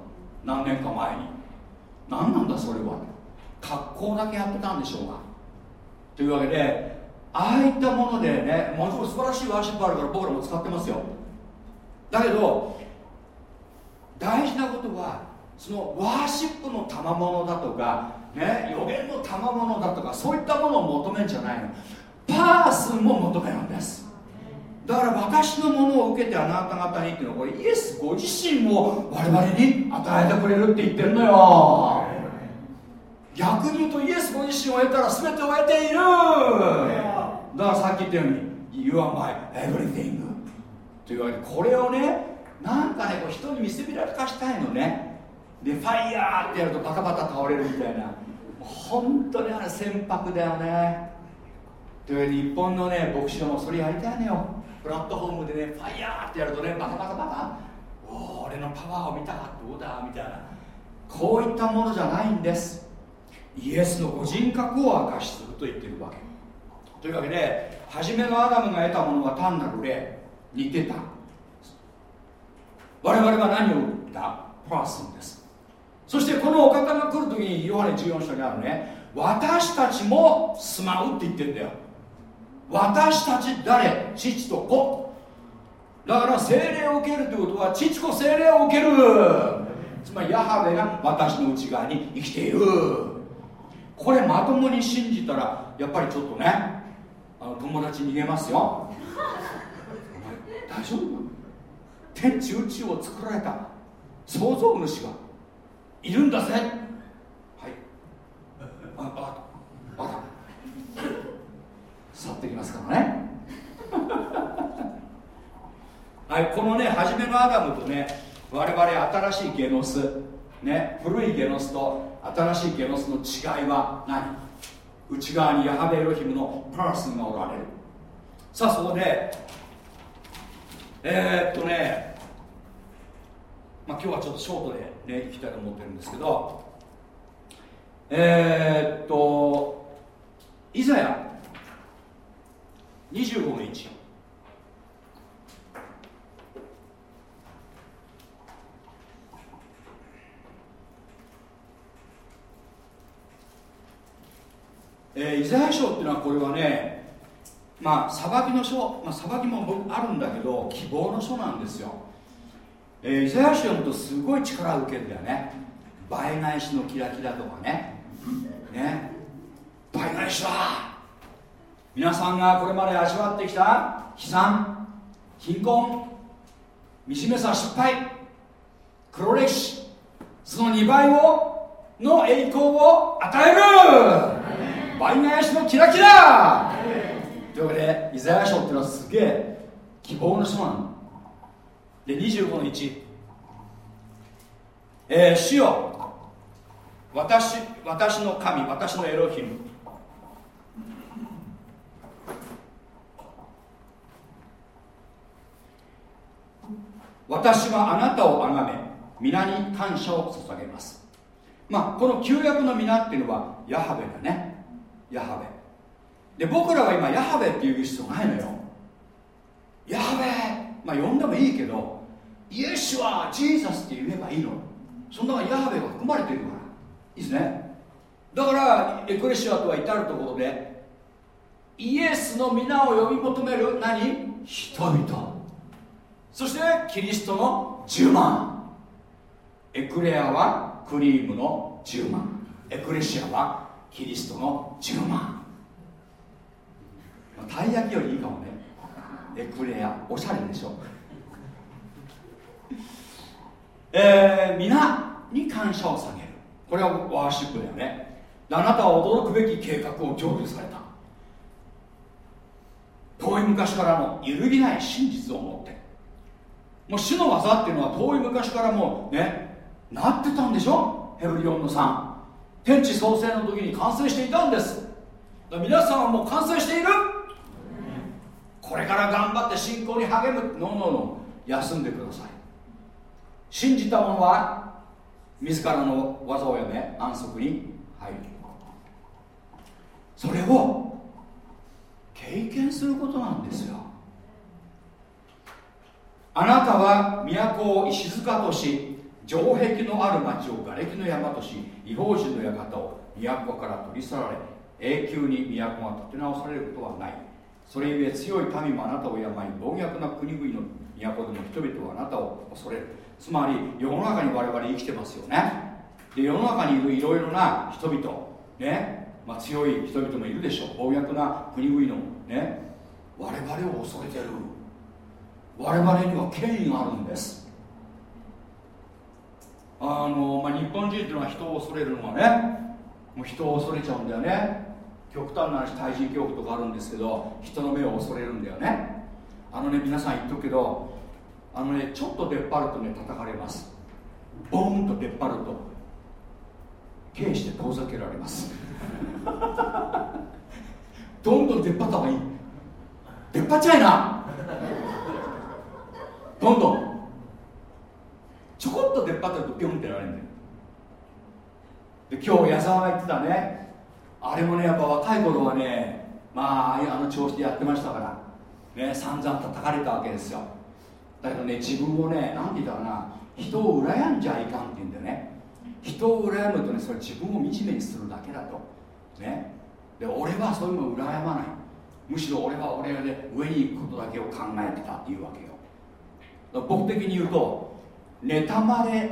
何年か前に。何なんだそれは。格好だけやってたんでしょうが。というわけでああいったものでねもちろん素晴らしいワーシップあるから僕らも使ってますよ。だけど大事なことはそのワーシップの賜物だとかね予言の賜物だとかそういったものを求めるんじゃないの。パーソンも求めるんです。だから私のものを受けてあなた方にっていうのはこれイエスご自身も我々に与えてくれるって言ってるのよ。逆に言うとイエスご自身を得たら全てを得ている。だからさっき言ったように You are my everything というわけでこれをねなんかねこう人に見せびらかしたいのね。でファイヤーってやるとバタバタ倒れるみたいな。本当にあれ船舶だよね。という日本のね牧師もそれやりたいのよ。プラットフォームでねファイヤーってやるとねバタバタバタ。おお俺のパワーを見た。かどうだ？みたいな。こういったものじゃないんですイエスのご人格を明かしすると言ってるわけ。というわけで初めのアダムが得たものは単なる霊。似てた。我々は何を売った？プラスです。そしてこのお方が来る時にヨハネ14章にあるね。私たちも住まうって言ってんだよ。私たち誰？父と子。だから精霊を受けるということは父子精霊を受ける。つまりヤハベが私の内側に生きている。これまともに信じたらやっぱりちょっとねあの友達逃げますよ。お前大丈夫？天地宇宙を作られた創造主がいるんだぜ。はい。あああだ去ってきますからね。[laughs] はいこのね初めのアダムとね我々新しいゲノスね古いゲノスと新しいゲノスの違いは何？内側にヤハベエロヒムのパーソンがおられる。さあそこでえー、っとねまあ今日はちょっとショートでねいきたいと思ってるんですけどえー、っとイザヤ25の1えー、イザヤ書っていうのはこれはねまあ裁きの書、まあ、裁きもあるんだけど希望の書なんですよ、えー、イザヤ書読むとすごい力を受けるんだよね。倍返しのキラキラとかね。ね。倍返しだ。皆さんがこれまで味わってきた悲惨貧困惨めさ失敗黒歴史その2倍をの栄光を与える。倍返しのキラキラ。というわけでイザヤ書っていうのはすげえ希望の書なの。で25の1えー、主よ私私の神私のエロヒム。私はあなたを崇め皆に感謝を捧げます。まあこの旧約の皆っていうのはヤハベだね。ヤハベ。で僕らは今ヤハベっていう必要ないのよ。ヤハベ。まあ呼んでもいいけどイエスはジーザスって言えばいいの。その中にヤハベが含まれてるから。いいですね。だからエクレシアとは至るところでイエスの皆を呼び求める何？人々。そしてキリストの10万。エクレアはクリームの10万。エクレシアはキリストの10万。たい焼きよりいいかもね。エクレアおしゃれでしょ。えー、皆に感謝を下げる。これはワーシップだよね。あなたは驚くべき計画を成就された。遠い昔からの揺るぎない真実を持って。もう主の技っていうのは遠い昔からもうねなってたんでしょ？ヘブリオンの3天地創生の時に完成していたんです。皆さんはもう完成している。これから頑張って信仰に励む。ののの休んでください。信じた者は自らの技をやめ安息に入る。それを経験することなんですよ。あなたは都を石塚とし城壁のある町を瓦礫の山とし違法人の館を都から取り去られ永久に都が立て直されることはない。それゆえ強い民もあなたを病い暴虐な国々の都でも人々はあなたを恐れる。つまり世の中に我々生きてますよね。で世の中にいるいろいろな人々ね、まあ、強い人々もいるでしょう。暴虐な国々のね我々を恐れてる。我々には権威があるんです。あの、まあ、日本人っていうのは人を恐れるのはねもう人を恐れちゃうんだよね。極端な話対人恐怖とかあるんですけど人の目を恐れるんだよね。あのね皆さん言っとくけどあのねちょっと出っ張るとね叩かれます。ボーンと出っ張ると刑して遠ざけられます。[laughs] どんどん出っ張った方がいい。出っ張っちゃいな。どんどん。ちょこっと出っ張ってるとピョンってやられるんだよ。で今日矢沢が言ってたね。あれもねやっぱ若い頃はねまああの調子でやってましたからね散々叩かれたわけですよ。だけどね自分をね何て言ったかな人を羨んじゃいかんって言うんだよね。人を羨むとねそれ自分を惨めにするだけだと。ね。で俺はそういうの羨まない。むしろ俺は俺で上に行くことだけを考えてたっていうわけよ。僕的に言うと妬まれ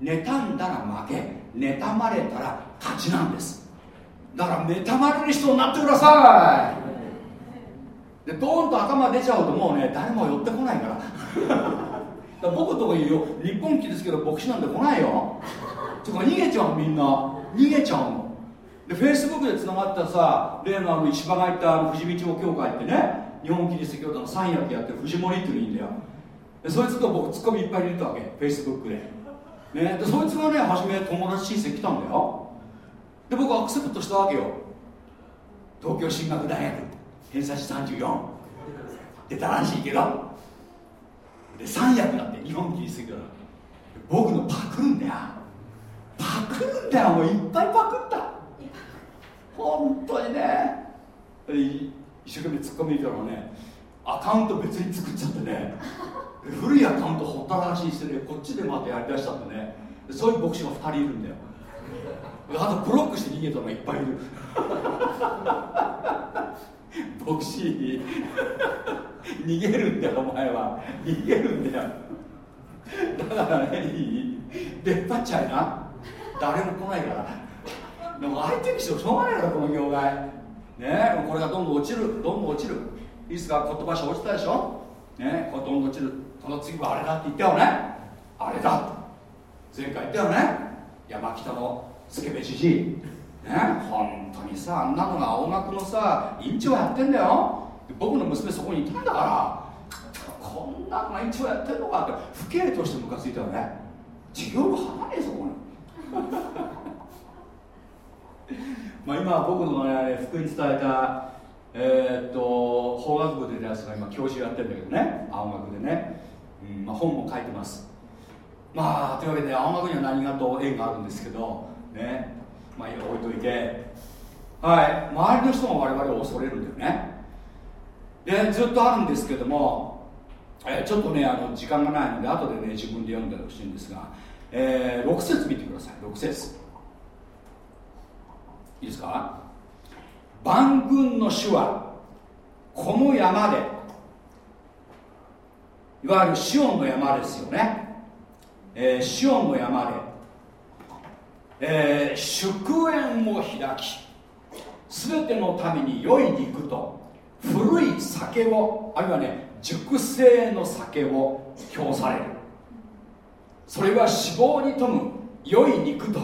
妬んだら負け妬まれたら勝ちなんです。だから妬まれる人になってください。でドーンと頭出ちゃうともうね誰も寄ってこないから。[laughs] だ僕のとこによ。日本気ですけど牧師なんて来ないよ。とか逃げちゃうみんな。逃げちゃうの。でフェイスブックでつながったさ例のあの石破が言ったあの富士見町教会ってね日本キリスト教団の三役やってる藤森っていうのいいんだよ。でそいつと僕ツッコミいっぱい入れてたわけ。フェイスブックで,、ね、でそいつがね初め友達申請来たんだよ。で僕アクセプトしたわけよ。東京進学大学。偏差値34出たらしいけど。で三役だって。日本キリスト教団僕のパクるんだよ。パクるんだよ。もういっぱいパクった。本当にね。一生懸命突っ込み入れたらねアカウント別に作っちゃってね。古いアカウントほったらかしにしてねこっちでまたやりだしたんでね。そういう牧師が2人いるんだよ。あとブロックして逃げたのがいっぱいいる。牧師逃げるんだよお前は。逃げるんだよ。だからねいい？出っ張っちゃいな。誰も来ないから。でも相手にしてもしょうがないからこの業界。ねこれがどんどん落ちる。どんどん落ちる。いいですか？言葉書落ちたでしょ？ねこれどんどん落ちる。この次はあれだって言ったよね？あれだ前回言ったよね？山北のスケベじじい。ね？本当にさあんなのが青学のさ院長やってんだよ。僕の娘そこにいたんだから。こんなのが院長やってんのかって不敬としてムカついたよね。授業部離れそこに。[laughs] まあ今僕の、ね、福音伝えたえー、っと法学部で出たやつが今教授やってるんだけどね。青学でね、うん。まあ、本も書いてます。まあというわけで青学には何がと縁があるんですけどね。まあ置いといて。はい。周りの人も我々を恐れるんだよね。でずっとあるんですけども、え、ちょっとねあの時間がないので後でね自分で読んでほしいんですが、えー、6節見てください。6節。いいですか？万軍の主はこの山でいわゆるシオンの山ですよね、えー、シオンの山で、えー、祝宴を開き全ての民に良い肉と古い酒をあるいはね熟成の酒を供される。それは脂肪に富む良い肉と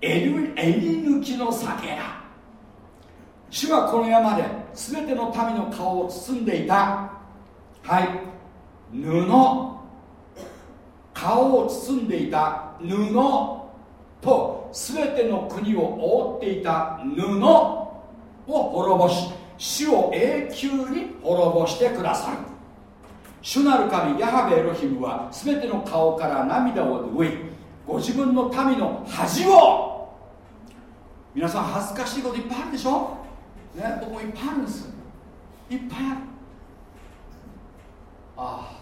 襟抜きの酒だ。主はこの山で全ての民の顔を包んでいた。はい。布。顔を包んでいた布。と全ての国を覆っていた布。を滅ぼし主を永久に滅ぼしてくださる。主なる神ヤハベエロヒムは全ての顔から涙を拭いご自分の民の恥を。皆さん恥ずかしいこといっぱいあるでしょ？ね僕もいっぱいあるんです。いっぱいある。ああ。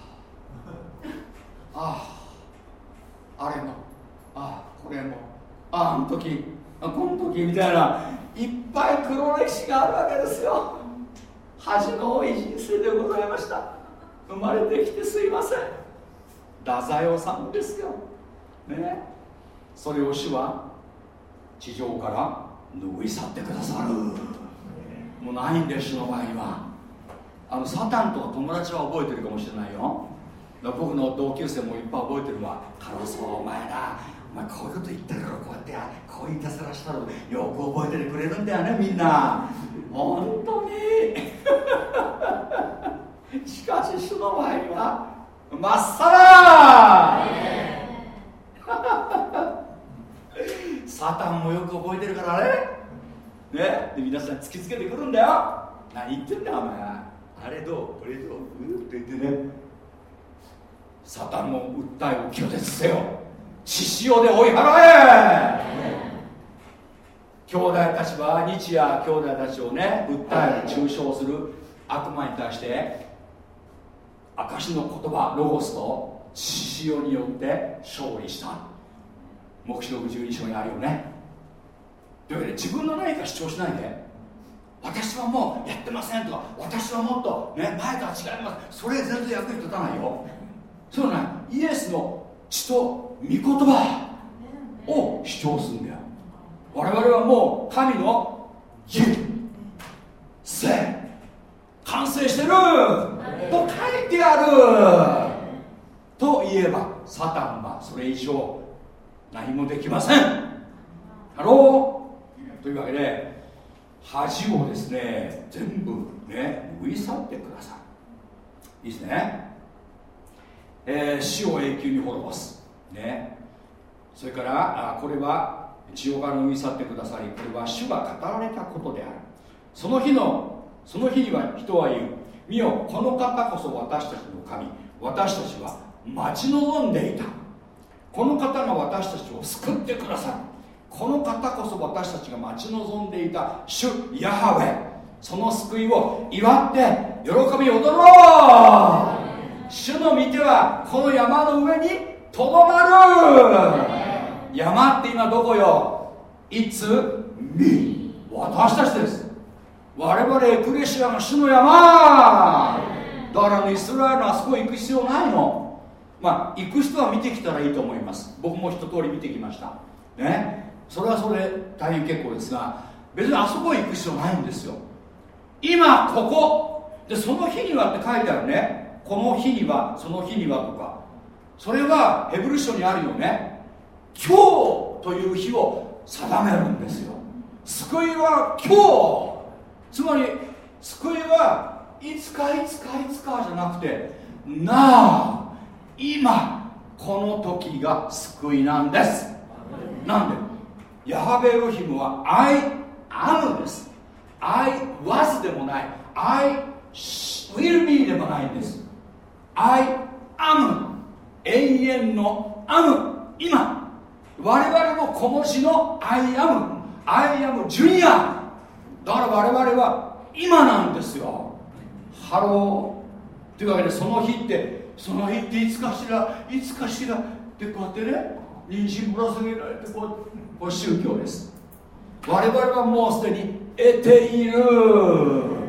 ああれもああこれもあああの時あこの時みたいないっぱい黒歴史があるわけですよ。恥の多い人生でございました。生まれてきてすいません。太宰治ですよ。ね。それを主は地上から拭い去ってくださる。もうないんです主の場合は。あのサタンとか友達は覚えてるかもしれないよ。僕の同級生もいっぱい覚えてるわカロスお前なお前こういうこと言ってるからこうやってやこういういたずらしたらよく覚えててくれるんだよねみんな本当に？[laughs] しかし主の前にはまっさら！[laughs] サタンもよく覚えてるからね。ね？で皆さん突きつけてくるんだよ何言ってんだよお前。あれどう？これどうう？って言ってねサタンの訴えを拒絶せよ。血潮で追い払え。兄弟たちは日夜兄弟たちをね訴える中傷する悪魔に対して証の言葉ロゴスと血潮によって勝利した。黙示録12章にあるよね。というわけで自分の何か主張しないで。私はもうやってませんとか私はもっとね前とは違います。それ全然役に立たないよ。そうないイエスの血と御言葉を主張するんだよ。我々はもう神の義。聖完成してる。と書いてある。と言えばサタンはそれ以上何もできません。ハローというわけで恥をですね全部ね拭い去ってください。いいですねえー死を永久に滅ぼす。ね。それからあこれは血をから拭い去ってくださりこれは主が語られたことである。その日のその日には人は言う。見よこの方こそ私たちの神。私たちは待ち望んでいた。この方が私たちを救ってくださる。この方こそ私たちが待ち望んでいた主ヤハウェ。その救いを祝って喜び踊ろう。主の御手はこの山の上にとどまる。山って今どこよ？It's me 私たちです。我々エクレシアが主の山。だからねイスラエルのあそこ行く必要ないの。まあ行く人は見てきたらいいと思います。僕も一通り見てきました。ね。それはそれ大変結構ですが別にあそこ行く必要ないんですよ。今ここ。でその日にはって書いてあるね。この日にはその日にはとか。それはヘブル書にあるよね。今日という日を定めるんですよ。救いは今日。つまり救いはいつかいつかいつかじゃなくてなあ今この時が救いなんです。なんでヤハベロヒムは I am です。I was でもない。I will be でもないんです。I am 永遠の am 今。我々も小文字の I am I am ジュニアだから我々は今なんですよ。ハローというわけでその日ってその日っていつかしらいつかしら。ってこうやってね人参ぶら下げられてこうこれ宗教です。我々はもうすでに得ている。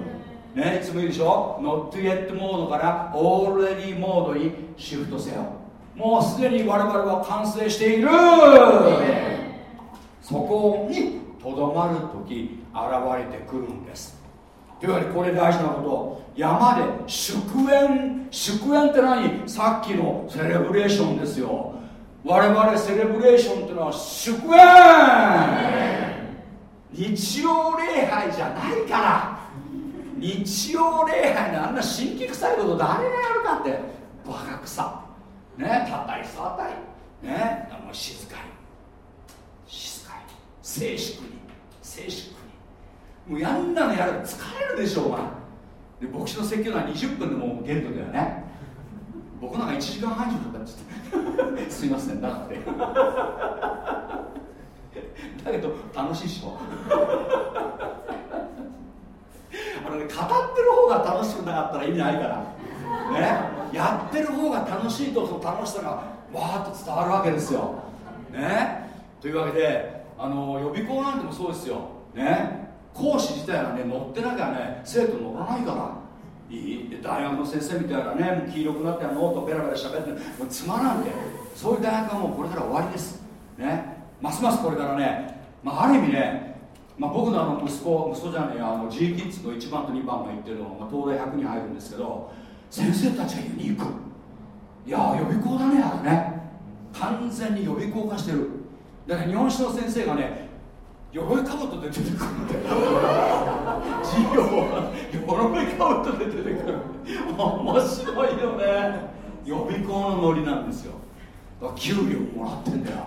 ねいつも言うでしょ？Not yet モードから Already モードにシフトせよ。もうすでに我々は完成している。そこにとどまる時現れてくるんです。というわけでこれ大事なこと。山で祝宴。祝宴って何？さっきのセレブレーションですよ。我々セレブレーションっていうのは祝宴。日曜礼拝じゃないから日曜礼拝のあんな神経臭いこと誰がやるかってバカ臭ねたたり触ったり。ねもう静かに。静かに。静粛に。静粛に。もうやんなのやる疲れるでしょうがで牧師の説教は20分でもう限度だよね。僕なんか1時間半以上かかっちゃってすいませんだって。[laughs] だけど楽しいでしょ。あのね語ってる方が楽しくなかったら意味ないから。ね？やってる方が楽しいとその楽しさがわーっと伝わるわけですよ。ね？というわけであの予備校なんてもそうですよ。ね？講師自体がね乗ってなきゃね生徒乗らないから。いい？で大学の先生みたいなねもう黄色くなってノートペラペラ喋ってもうつまらんてそういう大学はもうこれから終わりです。ね？ますますこれからね、まあ、ある意味ね、まあ、僕のあの息子息子じゃねえあの G キッズの1番と2番が言ってるのが、まあ、東大100に入るんですけど先生たちがユニークいや予備校だねあれね。完全に予備校化してる。だから日本史の先生がね鎧かぶとで出てくる。んだよ授業は鎧かぶとで出てくる。面白いよね。予備校のノリなんですよ。給料もらってんだよ。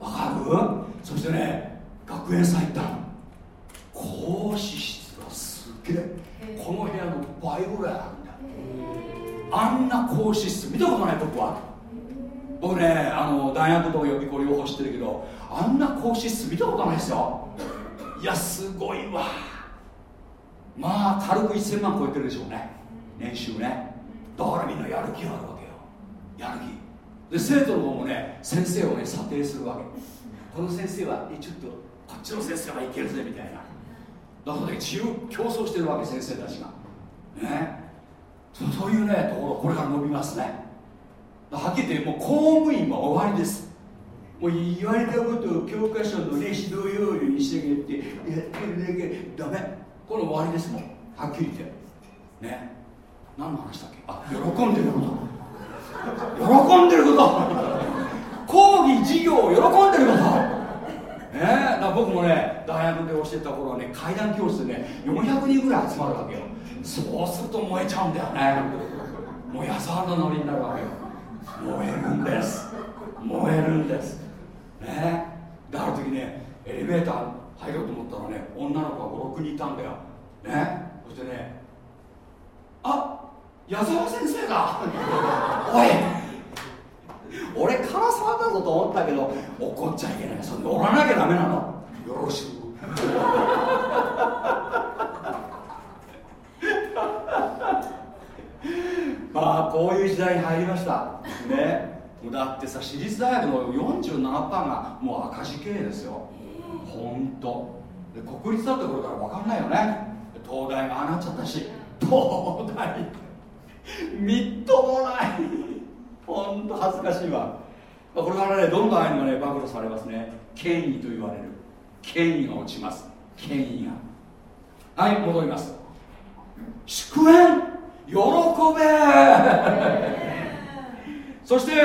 わかる？そしてね学園祭行ったの講師室がすげえ。この部屋の倍ぐらいあるんだ。あんな講師室見たことない僕は僕ねあの大学と予備校両方知ってるけどあんな講師室見たことないですよ。いやすごいわ。まあ軽く1000万超えてるでしょうね。年収ね。だからみんなやる気があるわけよ。やる気。で生徒の方もね先生をね査定するわけ。この先生はえちょっとこっちの先生はいけるぜみたいな。だからね自由競争してるわけ先生たちが。ね。そうそういうねところこれから伸びますね。はっきり言ってもう公務員は終わりです。もう言われたことを教科書のね指導要領にしてあげてやってるだけダメ。これ終わりですもん。はっきり言って。ね。何の話だっけ？あ喜んでること。喜んでること。講義授業を喜んでること。ね。だ僕もね大学で教えた頃はね階段教室でね400人ぐらい集まるわけよ。そうすると燃えちゃうんだよね。もう安原のノリになるわけよ。燃えるんです。燃えるんです。ね。である時ねエレベーター入ろうと思ったらね女の子が56人いたんだよ。ね。そしてねあ矢沢先生だ [laughs] おい！俺唐沢だぞと思ったけど怒っちゃいけない。それ乗らなきゃダメなの。よろしく。[laughs] まあこういう時代に入りました。ね。だってさ私立大学の47%がもう赤字経営ですよ。本当。で国立だった頃から分かんないよね。東大がああなっちゃったし。東大。みっともない本当恥ずかしいわ、まあ、これからねどんどんああいうのがね暴露されますね。権威と言われる。権威が落ちます。権威が。はい戻ります。祝宴。喜べ。[laughs] そして脂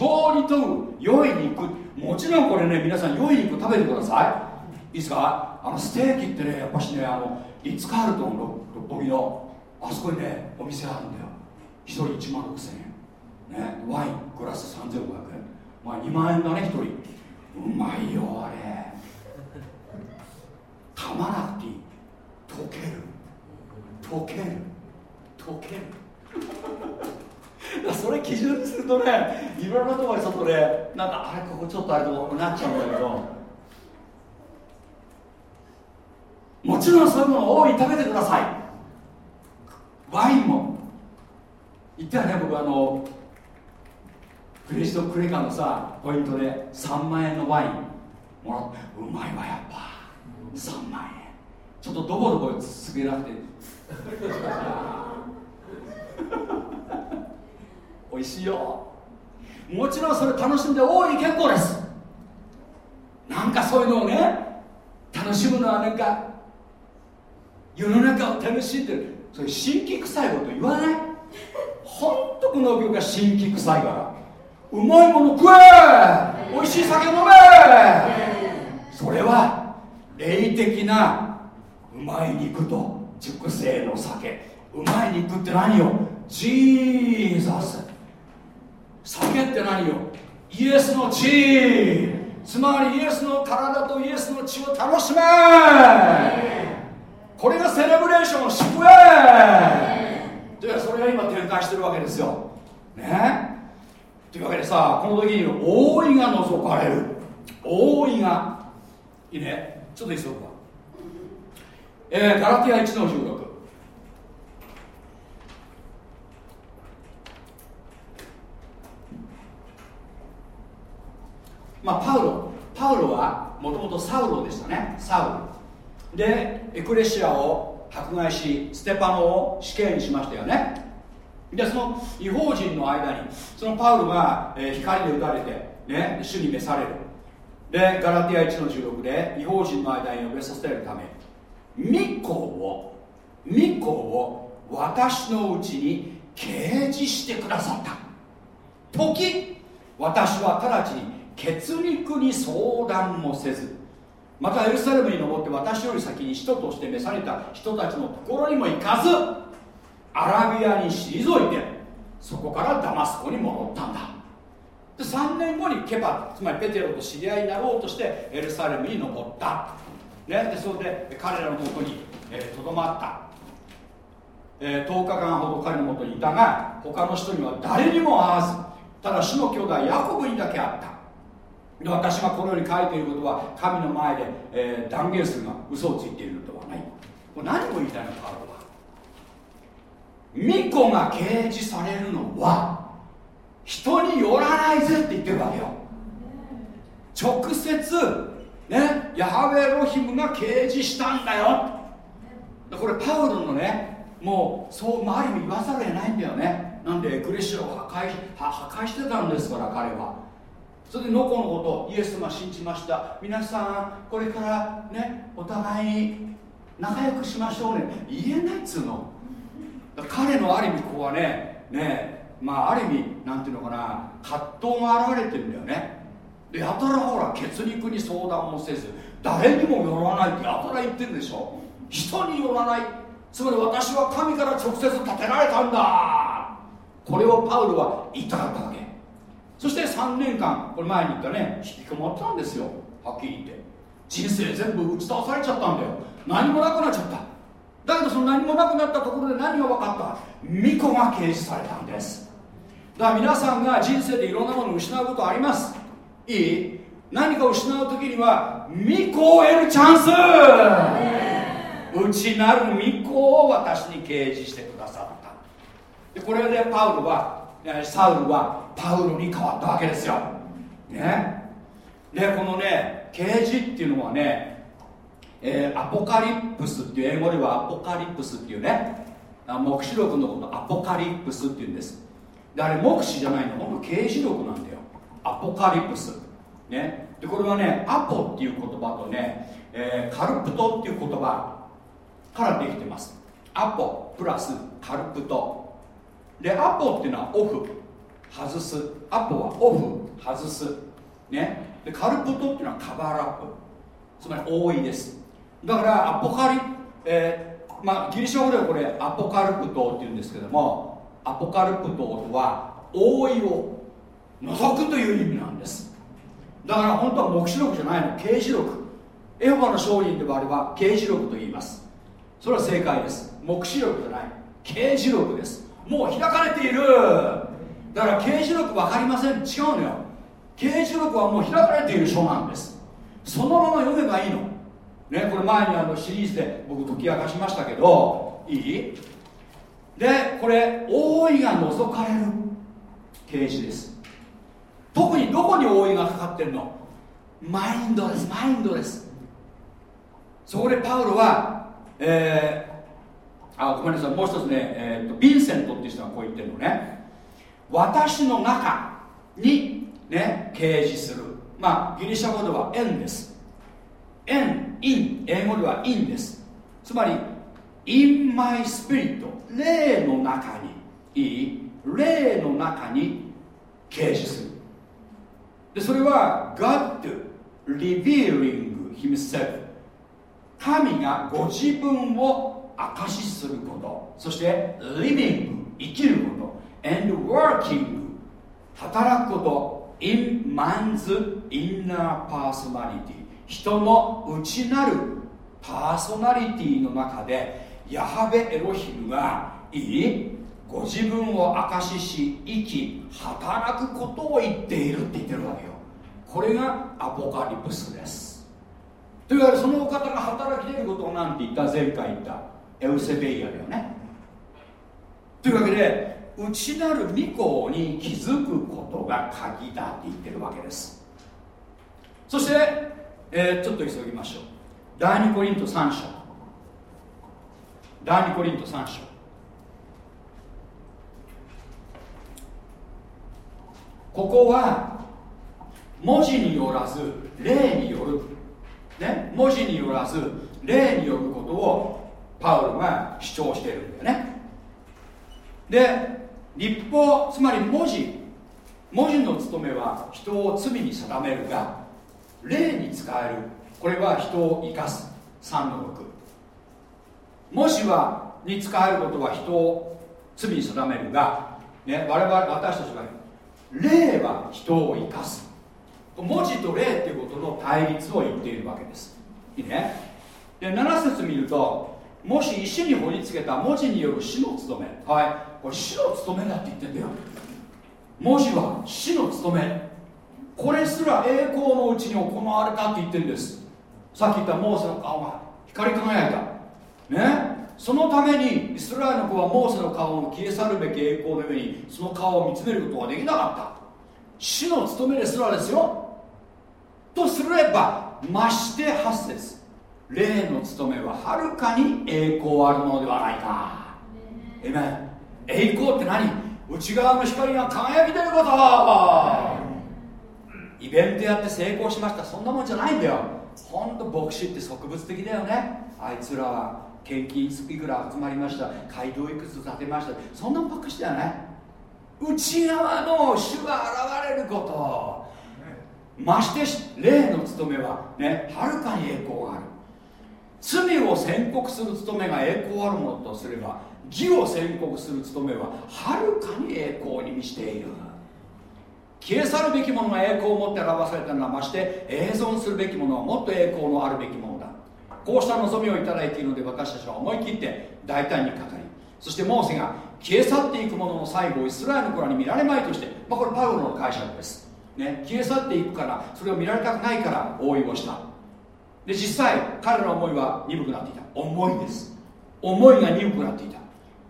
肪に問う。良い肉。もちろんこれね皆さん良い肉食べてください。いいですか？あのステーキってねやっぱしねあのリッツ・カールトン六本木の。あそこにねお店あるんだよ。1人1万6000円ねワイングラス3500円。まあ2万円だね1人。うまいよあれ。噛まなくていい。溶ける。溶ける。溶ける。[laughs] それ基準にするとねいろんなところにちょっとねなんかあれここちょっとあれとなっちゃうんだけど。もちろんそういうものを大い食べてください。ワインも。言ったよね僕あのクレジットクレカのさポイントで3万円のワイン。もらってうまいわやっぱ。3万円。ちょっとどこどこ滑らなくて。[laughs] 美味しいよ。もちろんそれ楽しんで大いに結構です。なんかそういうのをね楽しむのはなんか世の中を楽しんでる。それ新規臭いこと言わない？ほんとこの業界新規臭いから。うまいもの食え美味しい酒飲めそれは霊的なうまい肉と熟成の酒。うまい肉って何よ？ジーザス。酒って何よ？イエスの血。つまりイエスの体とイエスの血を楽しめこれがセレブレーションの祝宴でそれが今展開してるわけですよ。ね？というわけでさこの時に大いが除かれる。大いが。いいね。ちょっと急ぐわえー、ガラティア1の16まあパウロ。パウロはもともとサウロでしたね。サウロ。でエクレシアを迫害しステパノを死刑にしましたよね。でその違法人の間にそのパウロが、え光で打たれて、ね、主に召される。でガラティア1の16で違法人の間に呼べさせるため御子を御子を私のうちに掲示してくださった。時私は直ちに血肉に相談もせずまたエルサレムに登って私より先に使徒として召された人たちのところにも行かずアラビアに退いてそこからダマスコに戻ったんだ。で3年後にケパつまりペテロと知り合いになろうとしてエルサレムに登った、ね、でそれで彼らのもとにとど、まった、えー10日間ほど彼のもとにいたが他の人には誰にも会わずただ主の兄弟ヤコブにだけ会った。で私がこのように書いていることは神の前で、えー断言するが嘘をついているのではない。これ何を言いたいのか巫女が掲示されるのは人によらないぜって言ってるわけよ。直接ねヤハウェロヒムが掲示したんだよ。これパウロのねもうそうまあある意味言わざるを得ないんだよね。なんでエクレシアを破壊破壊してたんですから彼は。それでのこのことイエス様信じました。皆さんこれからねお互いに仲良くしましょうね。言えないっつうの。彼のある意味ここはねねまあある意味なんていうのかな葛藤が現れてるんだよね。でやたらほら血肉に相談もせず誰にもよらないってやたら言ってるでしょ。人によらない。つまり私は神から直接立てられたんだ。これをパウロは言いたかったわけ。そして3年間これ前に言ったね引きこもったんですよ。はっきり言って。人生全部打ち倒されちゃったんだよ。何もなくなっちゃった。だけどその何もなくなったところで何が分かった？巫女が掲示されたんです。だから皆さんが人生でいろんなものを失うことあります。いい？何かを失う時には巫女を得るチャンス。内なる巫女を私に掲示してくださった。でこれでパウロはサウルはパウロに変わったわけですよ。ね？でこのね啓示っていうのはね、えーアポカリプスっていう英語ではアポカリプスっていうね黙示録のことアポカリプスっていうんです。であれ目視じゃないの。本当啓示録なんだよ。アポカリプス。ね。でこれはねアポっていう言葉とね、えーカルプトっていう言葉からできてます。アポプラスカルプト。でアポっていうのはオフ。外す。アポはオフ。外す。ね。でカルプトっていうのはカバーラップ。つまり覆いです。だからアポカリ、えーまあ、ギリシャ語ではこれアポカルプトっていうんですけどもアポカルプトとは覆いを除くという意味なんです。だから本当は黙示録じゃないの。啓示録。エホバの証人でもあれば啓示録と言います。それは正解です。黙示録じゃない。啓示録です。もう開かれている。だから啓示録分かりません。違うのよ。啓示録はもう開かれている書なんです。そのまま読めばいいの。ねこれ前にあのシリーズで僕解き明かしましたけどいい？でこれ覆いが除かれる啓示です。特にどこに覆いがかかってるの？マインドですマインドです。そこでパウロは、えーあごめんなさい。もう一つね、えーとヴィンセントっていう人がこう言ってるのね。私の中にね掲示する。まあギリシャ語では円です。円。In 英語では in ですつまり in my spirit 霊の中にいい霊の中に掲示するでそれは God revealing himself 神がご自分を証しすることそして living 生きること and working 働くこと in man's inner personality 人の内なるパーソナリティの中でヤハベエロヒムがいいご自分を証しし生き働くことを言っているって言ってるわけよ。これがアポカリプスです。というわけでそのお方が働き出ることをなんて言った前回言ったエウセベイヤだよね。というわけで内なる御子に気づくことが鍵だって言ってるわけです。そして、えーちょっと急ぎましょう。第2コリント3章。第2コリント3章。ここは文字によらず霊による、ね、文字によらず霊によることをパウロが主張しているんだよね。で立法つまり文字。文字の務めは人を罪に定めるが霊に使える。これは人を生かす。3の6文字はに使えることは人を罪に定めるが、ね、我々私たちは霊は人を生かす。文字と霊っていうことの対立を言っているわけです。いいね？で7節見るともし石に掘り付けた文字による死の務め。はい。これ死の務めだって言ってんだよ。文字は死の務め。これすら栄光のうちに行われたって言ってるんです。さっき言ったモーセの顔が光り輝いた。ね？そのためにイスラエルの子はモーセの顔の消え去るべき栄光の上にその顔を見つめることができなかった。死の務めですらですよ。とすればまして8節。霊の務めははるかに栄光あるものではないか。えめ栄光って何？内側の光が輝き出ることイベントやって成功しました。そんなもんじゃないんだよ。ほんと牧師って植物的だよね。あいつらは献金いくら集まりました。街道いくつ建てました。そんなばっかしだよね。内側の主が現れること。まして霊の務めはねはるかに栄光がある。罪を宣告する務めが栄光あるものとすれば義を宣告する務めははるかに栄光に満ちている。消え去るべきものが栄光を持って表されたのはまして永存するべきものはもっと栄光のあるべきものだ。こうした望みをいただいているので私たちは思い切って大胆に語りそしてモーセが消え去っていくものの最後をイスラエルの子らに見られまいとして、まあ、これパウロの解釈です、ね、消え去っていくからそれを見られたくないから応用をした。で実際彼の思いは鈍くなっていた。思いです。思いが鈍くなっていた。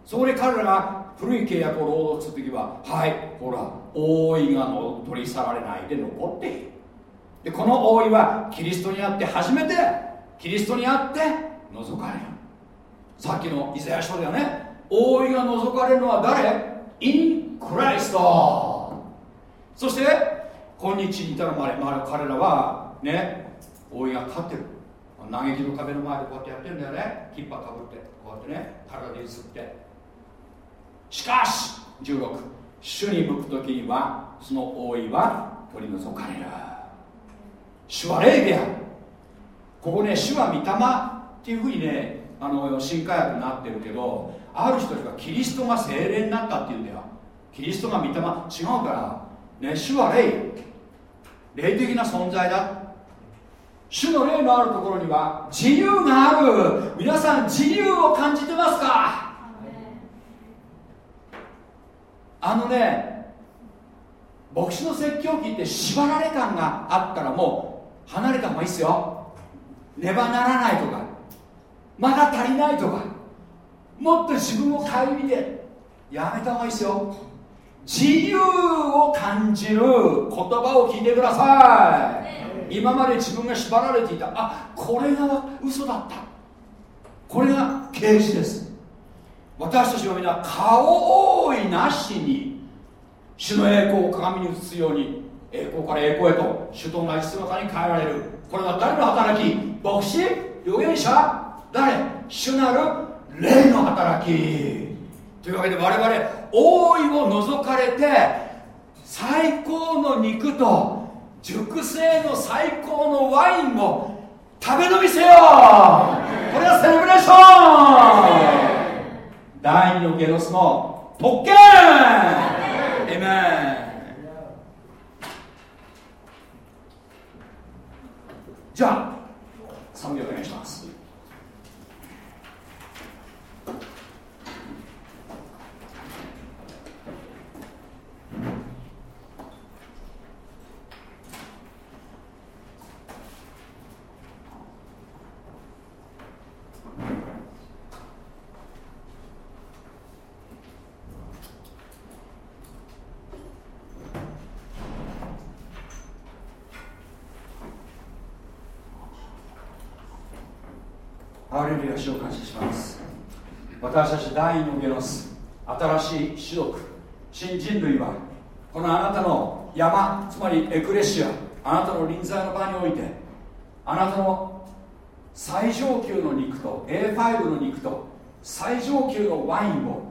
そこで彼らが古い契約を朗読する時ははいほら覆いがの取り去られないで残って。いるでこの覆いはキリストにあって初めてキリストにあって覗かれる。さっきのイザヤ書だよね。覆いが覗かれるのは誰 ?in Christ. そして今日に至るまで彼らはね覆いが立ってる。嘆きの壁の前でこうやってやってるんだよね。キッパかぶってこうやってね体で揺すって。しかし16主に向く時にはその覆いは取り除かれる。主は霊であるここね主は御霊っていうふうにねあの新科学になってるけどある人たちはキリストが精霊になったっていうんだよ。キリストが御霊。違うから。ね主は霊霊的な存在だ。主の霊のあるところには自由がある。皆さん自由を感じてますか？あのね牧師の説教機って縛られ感があったらもう離れた方がいいですよ。ねばならないとかまだ足りないとかもっと自分を顧みてやめた方がいいですよ。自由を感じる言葉を聞いてください。今まで自分が縛られていた。あこれが嘘だった。これが啓示です私たちはみんな顔覆いなしに主の栄光を鏡に映すように栄光から栄光へと主と同じ姿に変えられるこれは誰の働き牧師預言者誰主なる霊の働き。というわけで我々覆いを除かれて最高の肉と熟成の最高のワインを食べ飲みせよこれはセレブレーション。第二のゲロスの特権。エメンじゃあ3秒お願いします。第二のゲノス新しい種族新人類はこのあなたの山つまりエクレシアあなたの臨在の場においてあなたの最上級の肉と A5 の肉と最上級のワインを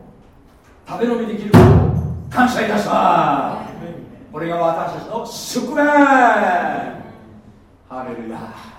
食べ飲みできることを感謝いたします。これが私たちの宿命。ハレルヤ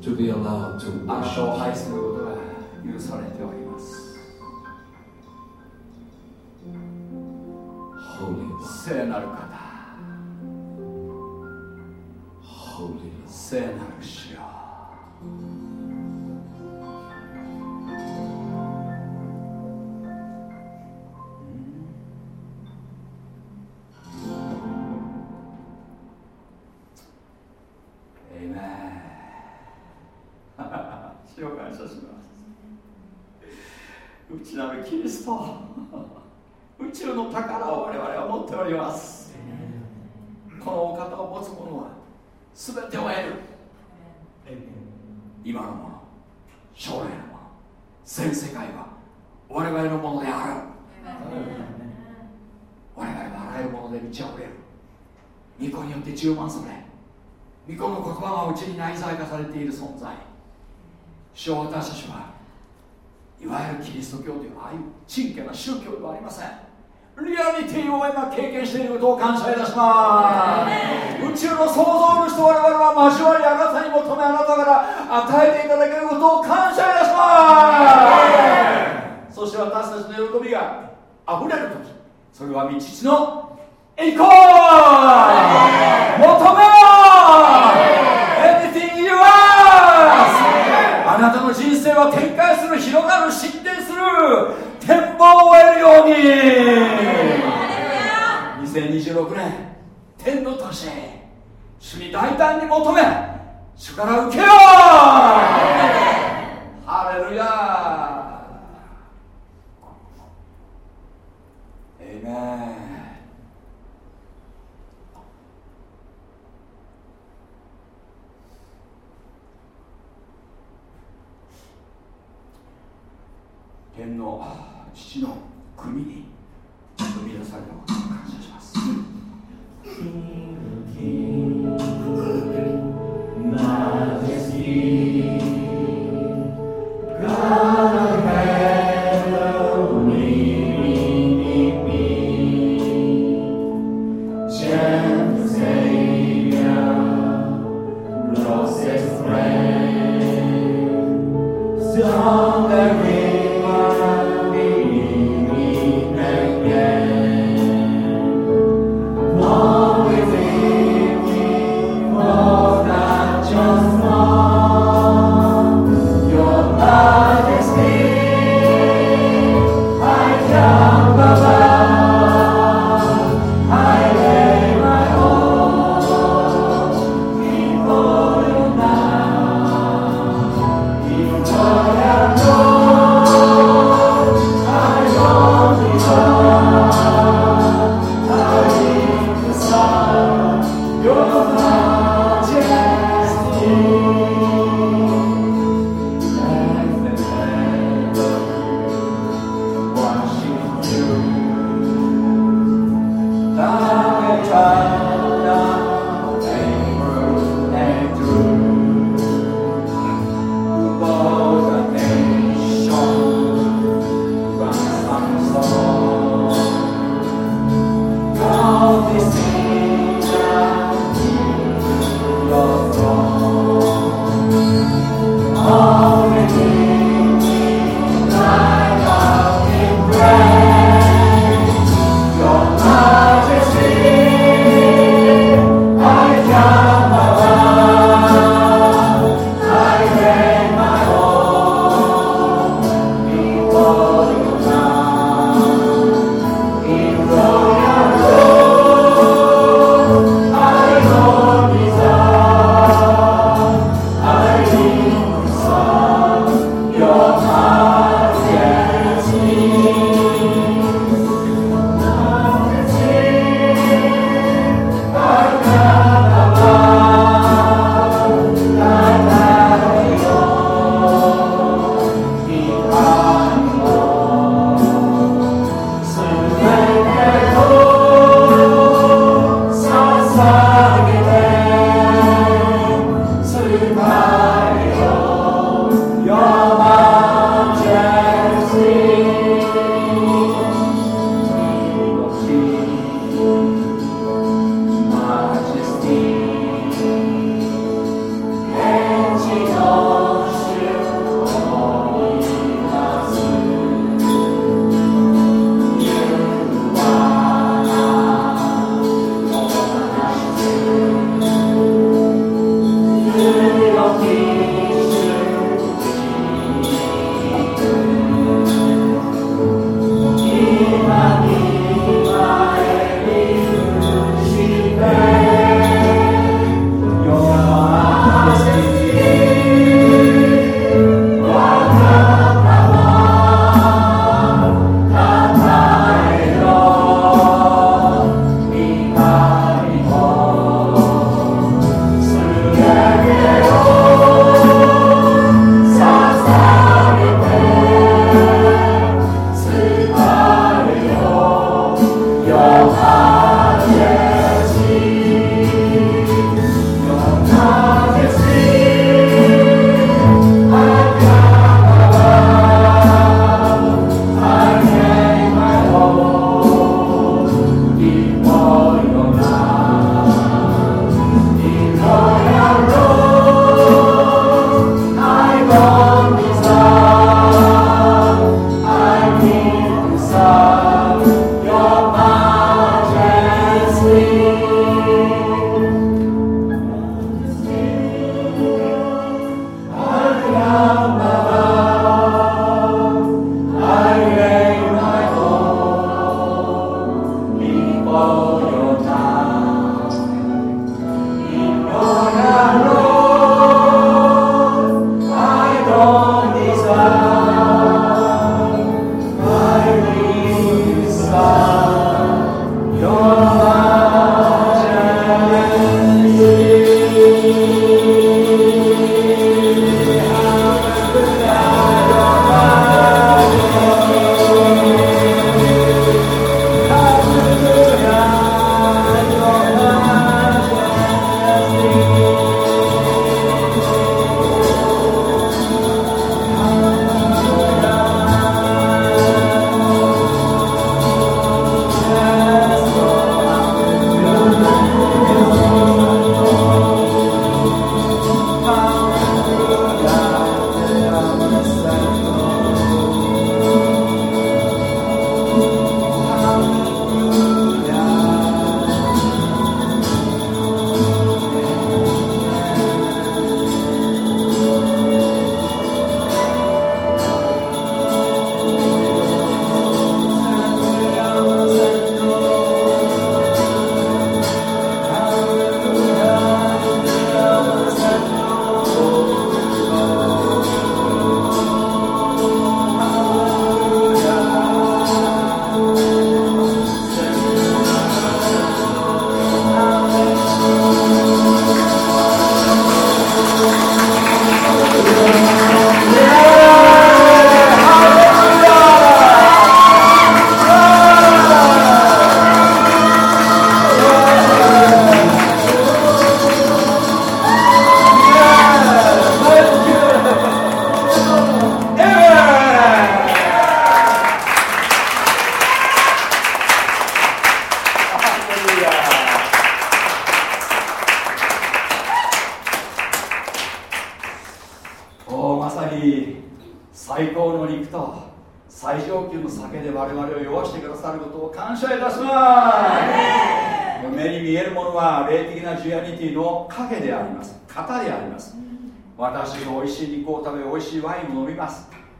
to be allowed to 悪者を排することが許されております。聖なる方。聖なる宗教ではありません。リアリティを今経験していることを感謝いたします。宇宙の創造主と我々は交わりあなたに求めあなたから与えていただけることを感謝いたします。そして私たちの喜びがあふれる時それは道地の行こう求めよ Anything you are あなたの人生は展開する広がる進展する。望を得るように。2026年天の年主に大胆に求め主から受けよう。ハレルヤエイメン天皇。父の国に生み出されたことを感謝します。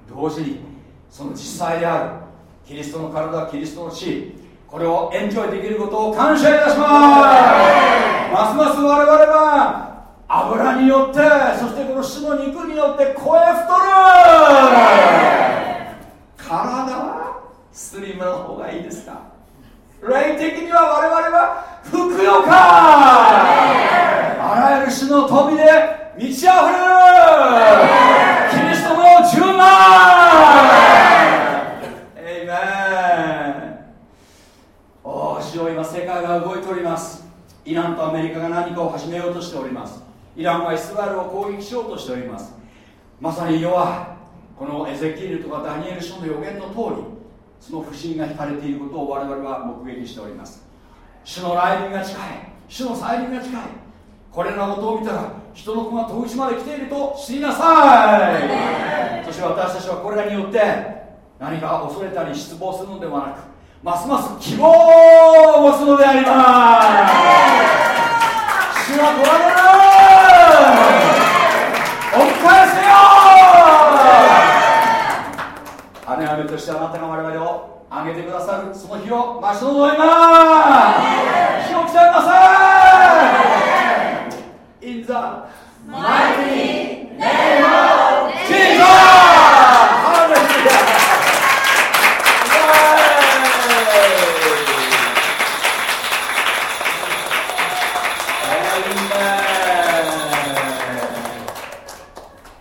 同時にその実際であるキリストの体キリストの血これをエンジョイできることを感謝いたします。ますます我々は油によってそしてこの死の肉によって超え太る体はスリムの方がいいですか霊的には我々はふくよかあらゆる種の富で満ち溢れるキリストの10万エイメンおお主よ今世界が動いておりますイランとアメリカが何かを始めようとしておりますイランはイスラエルを攻撃しようとしておりますまさに世はこのエゼキエルとかダニエル書の予言の通りその不信が引かれていることを我々は目撃しております。主の来臨が近い主の再臨が近い。これらのことを見たら人の子が戸口まで来ていると知りなさい。そして私たちはこれらによって何か恐れたり失望するのではなくますます希望を持つのであります